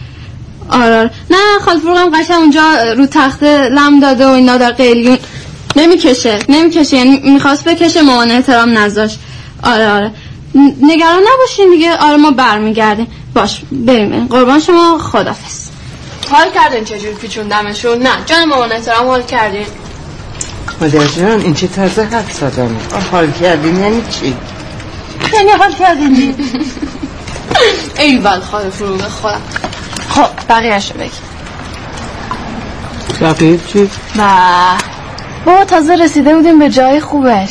آره آره. نه خاله فروغ هم قشنگ اونجا رو تخته لم داده و اینا در قلیون. نمی‌کشه نمی‌کشه. یعنی می‌خواست بکشه مامان احترام نذاش آره آره. نگران نباشین دیگه. آره ما برمیگردیم. باش بریم. قربان شما. خدافز حال کردین؟ چجوری پیچوندمشون؟ نه. جان مامان احترام حال کردین. مادر جان این چه طرز حرف زدنه آه، حال کردین یعنی چی؟ یعنی حال کردین. ای ول خواهد فروغ خودم خب بقیهشو بگی. بقیه چی؟ و بابا تازه رسیده بودیم به جای خوبش.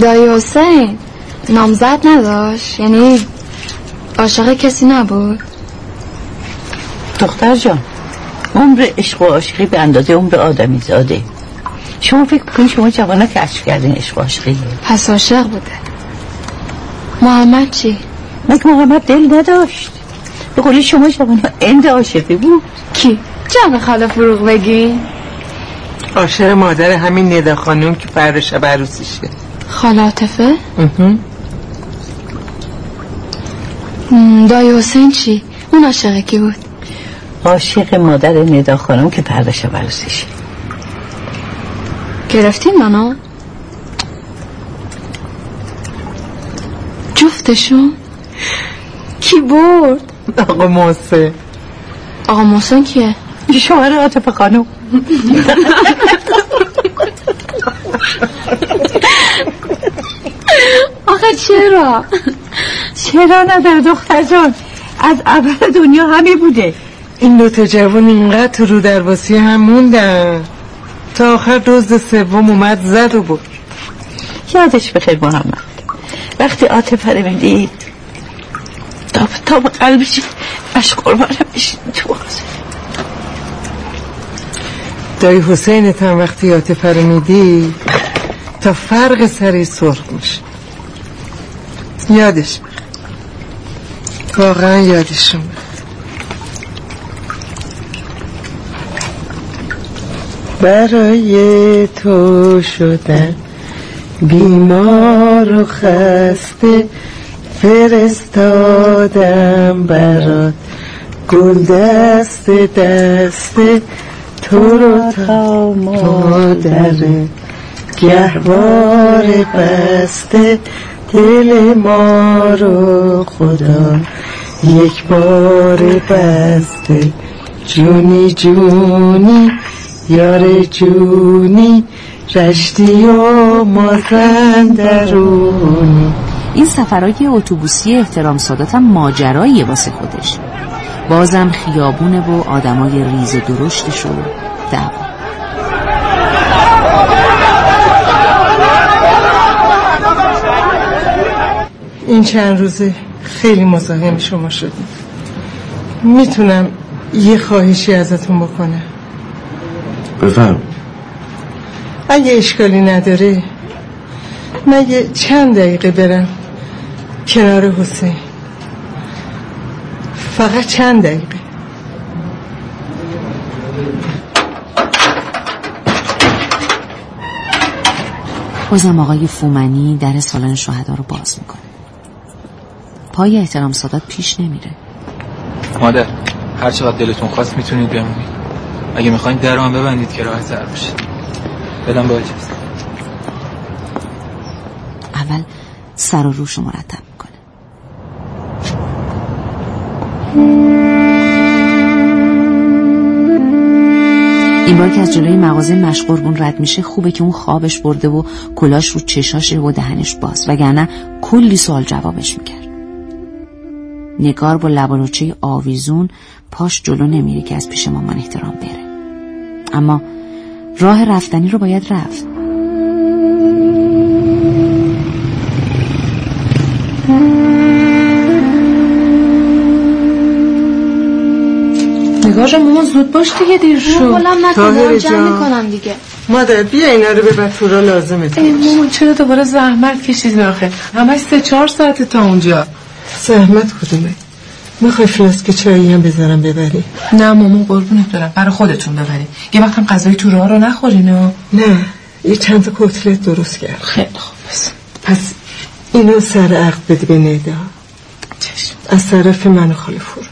دایی حسین نامزد نداشت؟ یعنی عاشق کسی نبود؟ دختر جان عمر عشق و عاشقی به اندازه عمر آدمی زاده. شما فکر کنید شما جوانا کشف کردین عشق و عاشقی پس عاشق بوده. محمد چی؟ مگه محمد دل نداشت؟ به قولی شما جوانا اند عاشقی بود کی؟ جمع خاله فروغ بگی؟ عاشق مادر همین ندا خانم که فردا شب عروسیشه خاله عاطفه؟ م، دایی حسین چی؟ اون عاشق کی بود؟ عاشق مادر ندا خانم که پرداش عروسیشه گرفتین منو؟ جفتشون؟ کی برد؟ آقا محسن آقا محسن کیه؟ شوهر عاطفه خانم. آخه چرا؟ چرا نداره دختر جان؟ از اول دنیا همین بوده. این دوتا جوان اینقدر تو رو درواسی هم موندن. تا آخر دوز سوم اومد زد و برد. یادش بخیر محمد. وقتی عاطفه رو می‌دید آفتاب تا به چی اش قربانم بشین تو بازه دایی حسینت هم وقتی عاطفه رو تا فرق سری سرخ میشه. یادش واقعا یادشون بخیر برای تو شدن بیمار و خسته فرستادم برات. گل دست دست تو رو تا مادره گهوار بسته دل ما رو خدا. یک بار بسته. جونی جونی یار جونی. رشتی و مازندرونی. این سفرهای اتوبوسی احترام سادات هم ماجراییه واسه خودش. بازم خیابونه و آدمای ریز درشتش و دعوا. این چند روزه خیلی مزاحم شما شدیم می‌تونم یه خواهشی ازتون بکنم. بفهم اگه اشکالی نداره من یه چند دقیقه برم. کنار حسین. فقط چند دقیقه؟ بازم آقای فومنی در سالن شهدا رو باز می‌کنه. پای احترام سادات پیش نمیره. مادر هر چقدر دلتون خواست می‌تونید بمونید. اگه می‌خواین در هم ببندید که راحت تر باشید بدم با اجازه اول سر و روش رو مرتب این بار که از جلوی مغازه مشقربون رد میشه خوبه که اون خوابش برده و کلاش رو چشاشه و دهنش باز وگرنه کلی سوال جوابش می‌کرد. نگار با لبالوچه آویزون پاش جلو نمیره که از پیش مامان احترام بره. اما راه رفتنی رو باید رفت. جان مامان زود باش دیگه دیر شد نکن. جمع می‌کنم دیگه. مادر بیا اینا رو ببر تو را لازمه ای مامان چرا دوباره زحمت کشیدین آخه؟ همش سه چهار ساعت تا اونجا. زحمت کدومه؟ می‌خوای فلاسک چایی هم بذارم ببری؟ نه مامان قربونت برم. برای خودتون ببرین. یه وقتم غذای تو راه رو نخورین نه یه چند تا کتلت درست کرد خیلی خوب. پس اینو سر عقد بدی به نیدا از طرف من فرو.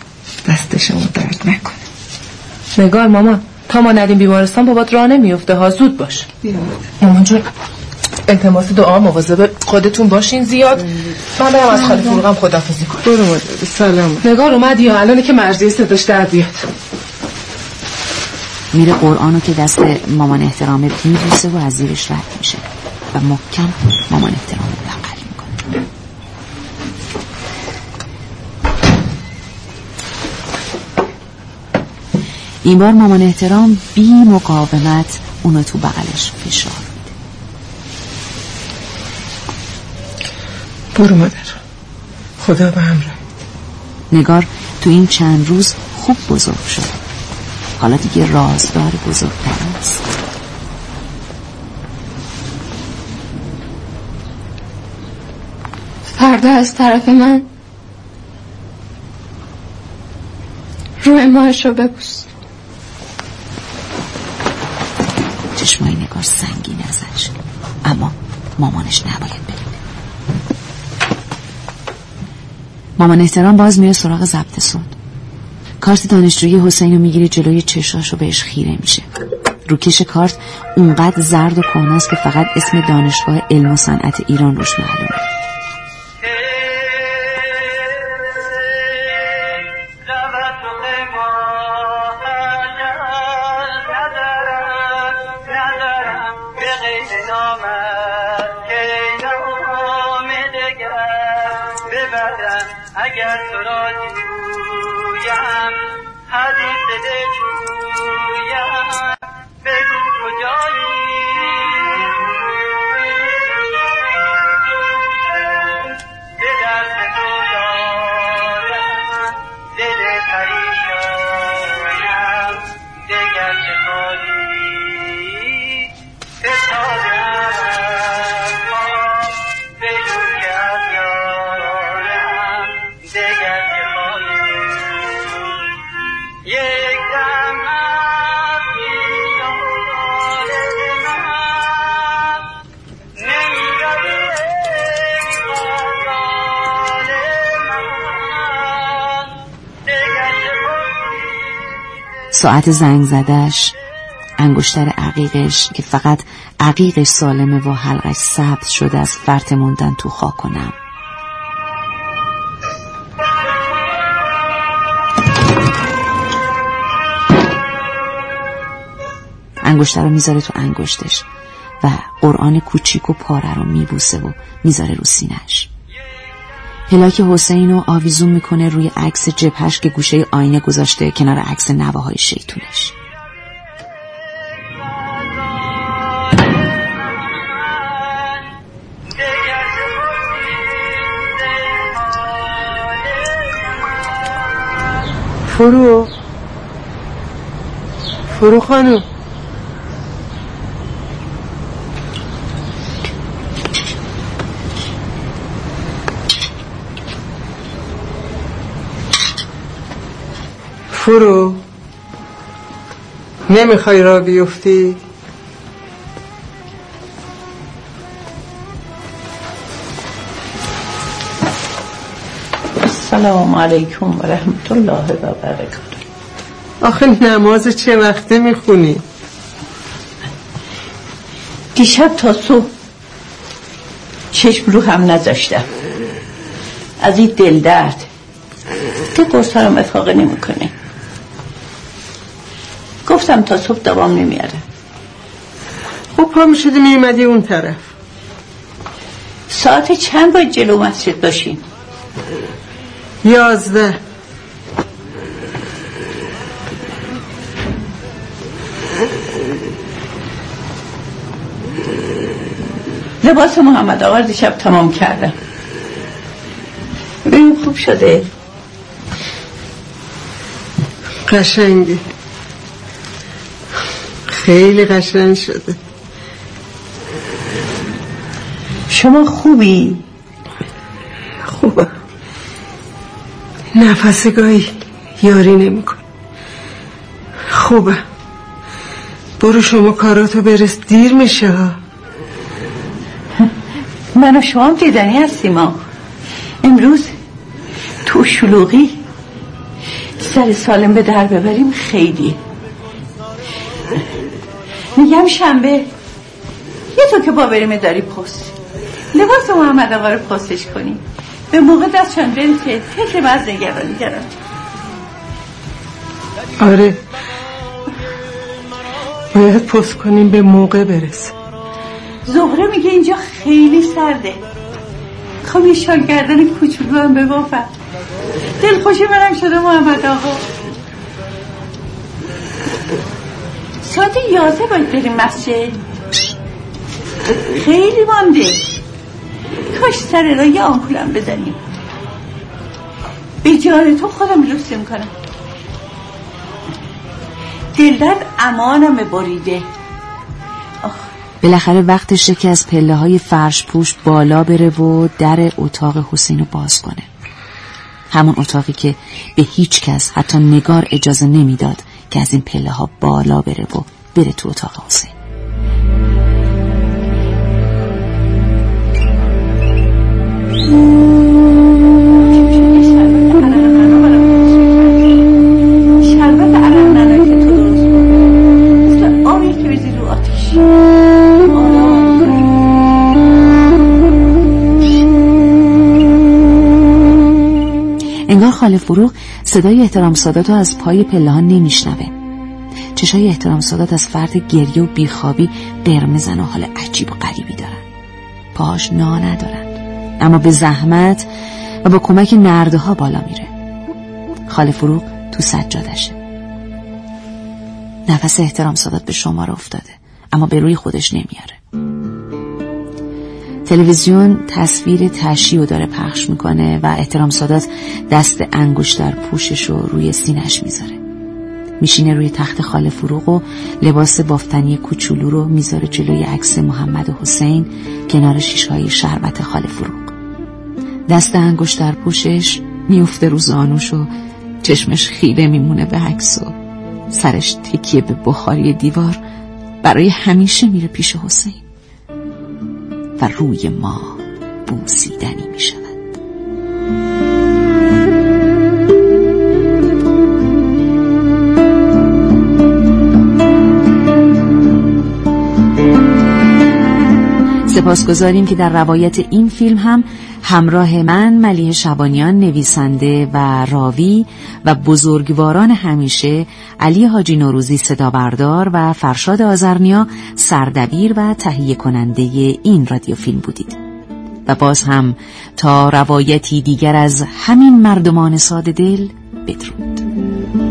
دست شما درد نکنه. نگار مامان تا ما ندیم بیمارستان بابات راه نمیفته ها. زود باش. مامان جون التماس دعا مواظب خودتون باشین زیاد. من برم از خاله فروغم خدافزی کنم. برو مادر سلام. نگار اومد یا؟ الان که مرزی صداش در بیاد. میره قرآنو که دست مامان احترامه میبوسه و از زیرش رد میشه. و محکم مامان احترامه بغل می‌کنه این بار مامان احترام بی مقاومت اونو تو بغلش فشار میده. برو مادر. خدا به همراه نگار تو این چند روز خوب بزرگ شد. حالا دیگه رازدار بزرگتر است فردا از طرف من. روی ماهش رو ببوس. چشمای نگار سنگین ازش اما مامانش نباید ببینه مامان احترام باز میره سراغ ضبط صوت کارت دانشجویی حسین رو می‌گیره جلوی چشاش رو بهش خیره میشه. روکش کارت اونقدر زرد و کهنه است که فقط اسم دانشگاه علم و صنعت ایران روش معلومه. ساعت زنگ زدش انگشتر عقیقش که فقط عقیقش سالمه و حلقش سبز شده از فرط موندن تو خاکنم. انگشتر رو می‌ذاره تو انگشتش و قرآن کوچیک و پاره رو میبوسه و می‌ذاره رو سینش پلاک حسین رو آویزون می‌کنه روی عکس جبهش که گوشه آینه گذاشته کنار عکس نواهای شیطونش. فرو. فرو خانم. فرو نمی‌خوای را بیفتی؟ سلام علیکم و رحمت الله و برکاته. آخه نماز چه وقته می‌خونی؟ دیشب تا صبح چشم رو هم نذاشتم. از این دل درد. که قرص هم اتفاقه نمی‌کنه. گفتم تا صبح دوام نمیاره. خب پا می‌شدی میمدی اون طرف. ساعت چند باید جلو مسجد باشین یازده. لباس محمد آقا دیشب تمام کردم. ببینیم خوب شده. قشنگی خیلی قشنگ شده. شما خوبی؟ خوبه نفس گاهی یاری نمیکن خوبه برو شما کاراتو برس دیر میشه ها. من و شما دیدنی هستیم ها. امروز تو شلوغی سر سالم به در ببریم خیلی. میگم شنبه. یه تو که با بریم داری پست. لباس محمد آقا رو پستش کنیم به موقع دستشان بریم که فکر بعض نگرانی کردم. آره. باید پست کنیم به موقع برسه زهره میگه اینجا خیلی سرده. خب یه شال گردن کوچولو هم ببافم دل خوشی منم شده محمد آقا. ساعت یازه باید بریم مسجد؟ خیلی مانده کاش سر را یه آمپولم بزنیم. به جان تو خودم لوسی می‌کنم. دلدرد امانم بریده. بالاخره وقتشه که از پله های فرش پوش بالا بره و در اتاق حسین رو باز کنه. همون اتاقی که به هیچ کس حتی نگار اجازه نمی‌داد که از این پله ها بالا بره و بره تو اتاق حسین. انگار خاله فروغ صدای احترام سادات رو از پای پله ها نمیشنوه. چشای احترام سادات از فرد گریه و بیخوابی قرمزن و حال عجیب و غریبی دارن. پاهاش نا ندارن. اما به زحمت و با کمک نرده ها بالا میره. خاله فروغ تو سجادشه. نفس احترام سادات به شما افتاده. اما به روی خودش نمیاره. تلویزیون تصویر تشییع داره پخش می‌کنه و احترام سادات دست انگشتر پوشش رو روی سینش می‌ذاره. میشینه روی تخت خال فروغ و لباس بافتنی کوچولو رو می‌ذاره جلوی عکس محمد و حسین کنار شیشهای شربت خال فروغ. دست انگشتر پوشش میفته رو زانوش و چشمش خیره میمونه به عکس و سرش تکیه به بخاری دیوار. برای همیشه میره پیش حسین. و روی ما بوسیدنی می‌شود سپاسگزاریم که در روایت این فیلم هم همراه من ملیه شبانیان نویسنده و راوی و بزرگواران همیشه علی حاجی نوروزی صدا بردار و فرشاد آزرنیا سردبیر و تهیه کننده این رادیو فیلم بودید. و باز هم تا روایتی دیگر از همین مردمان ساده دل بدرود.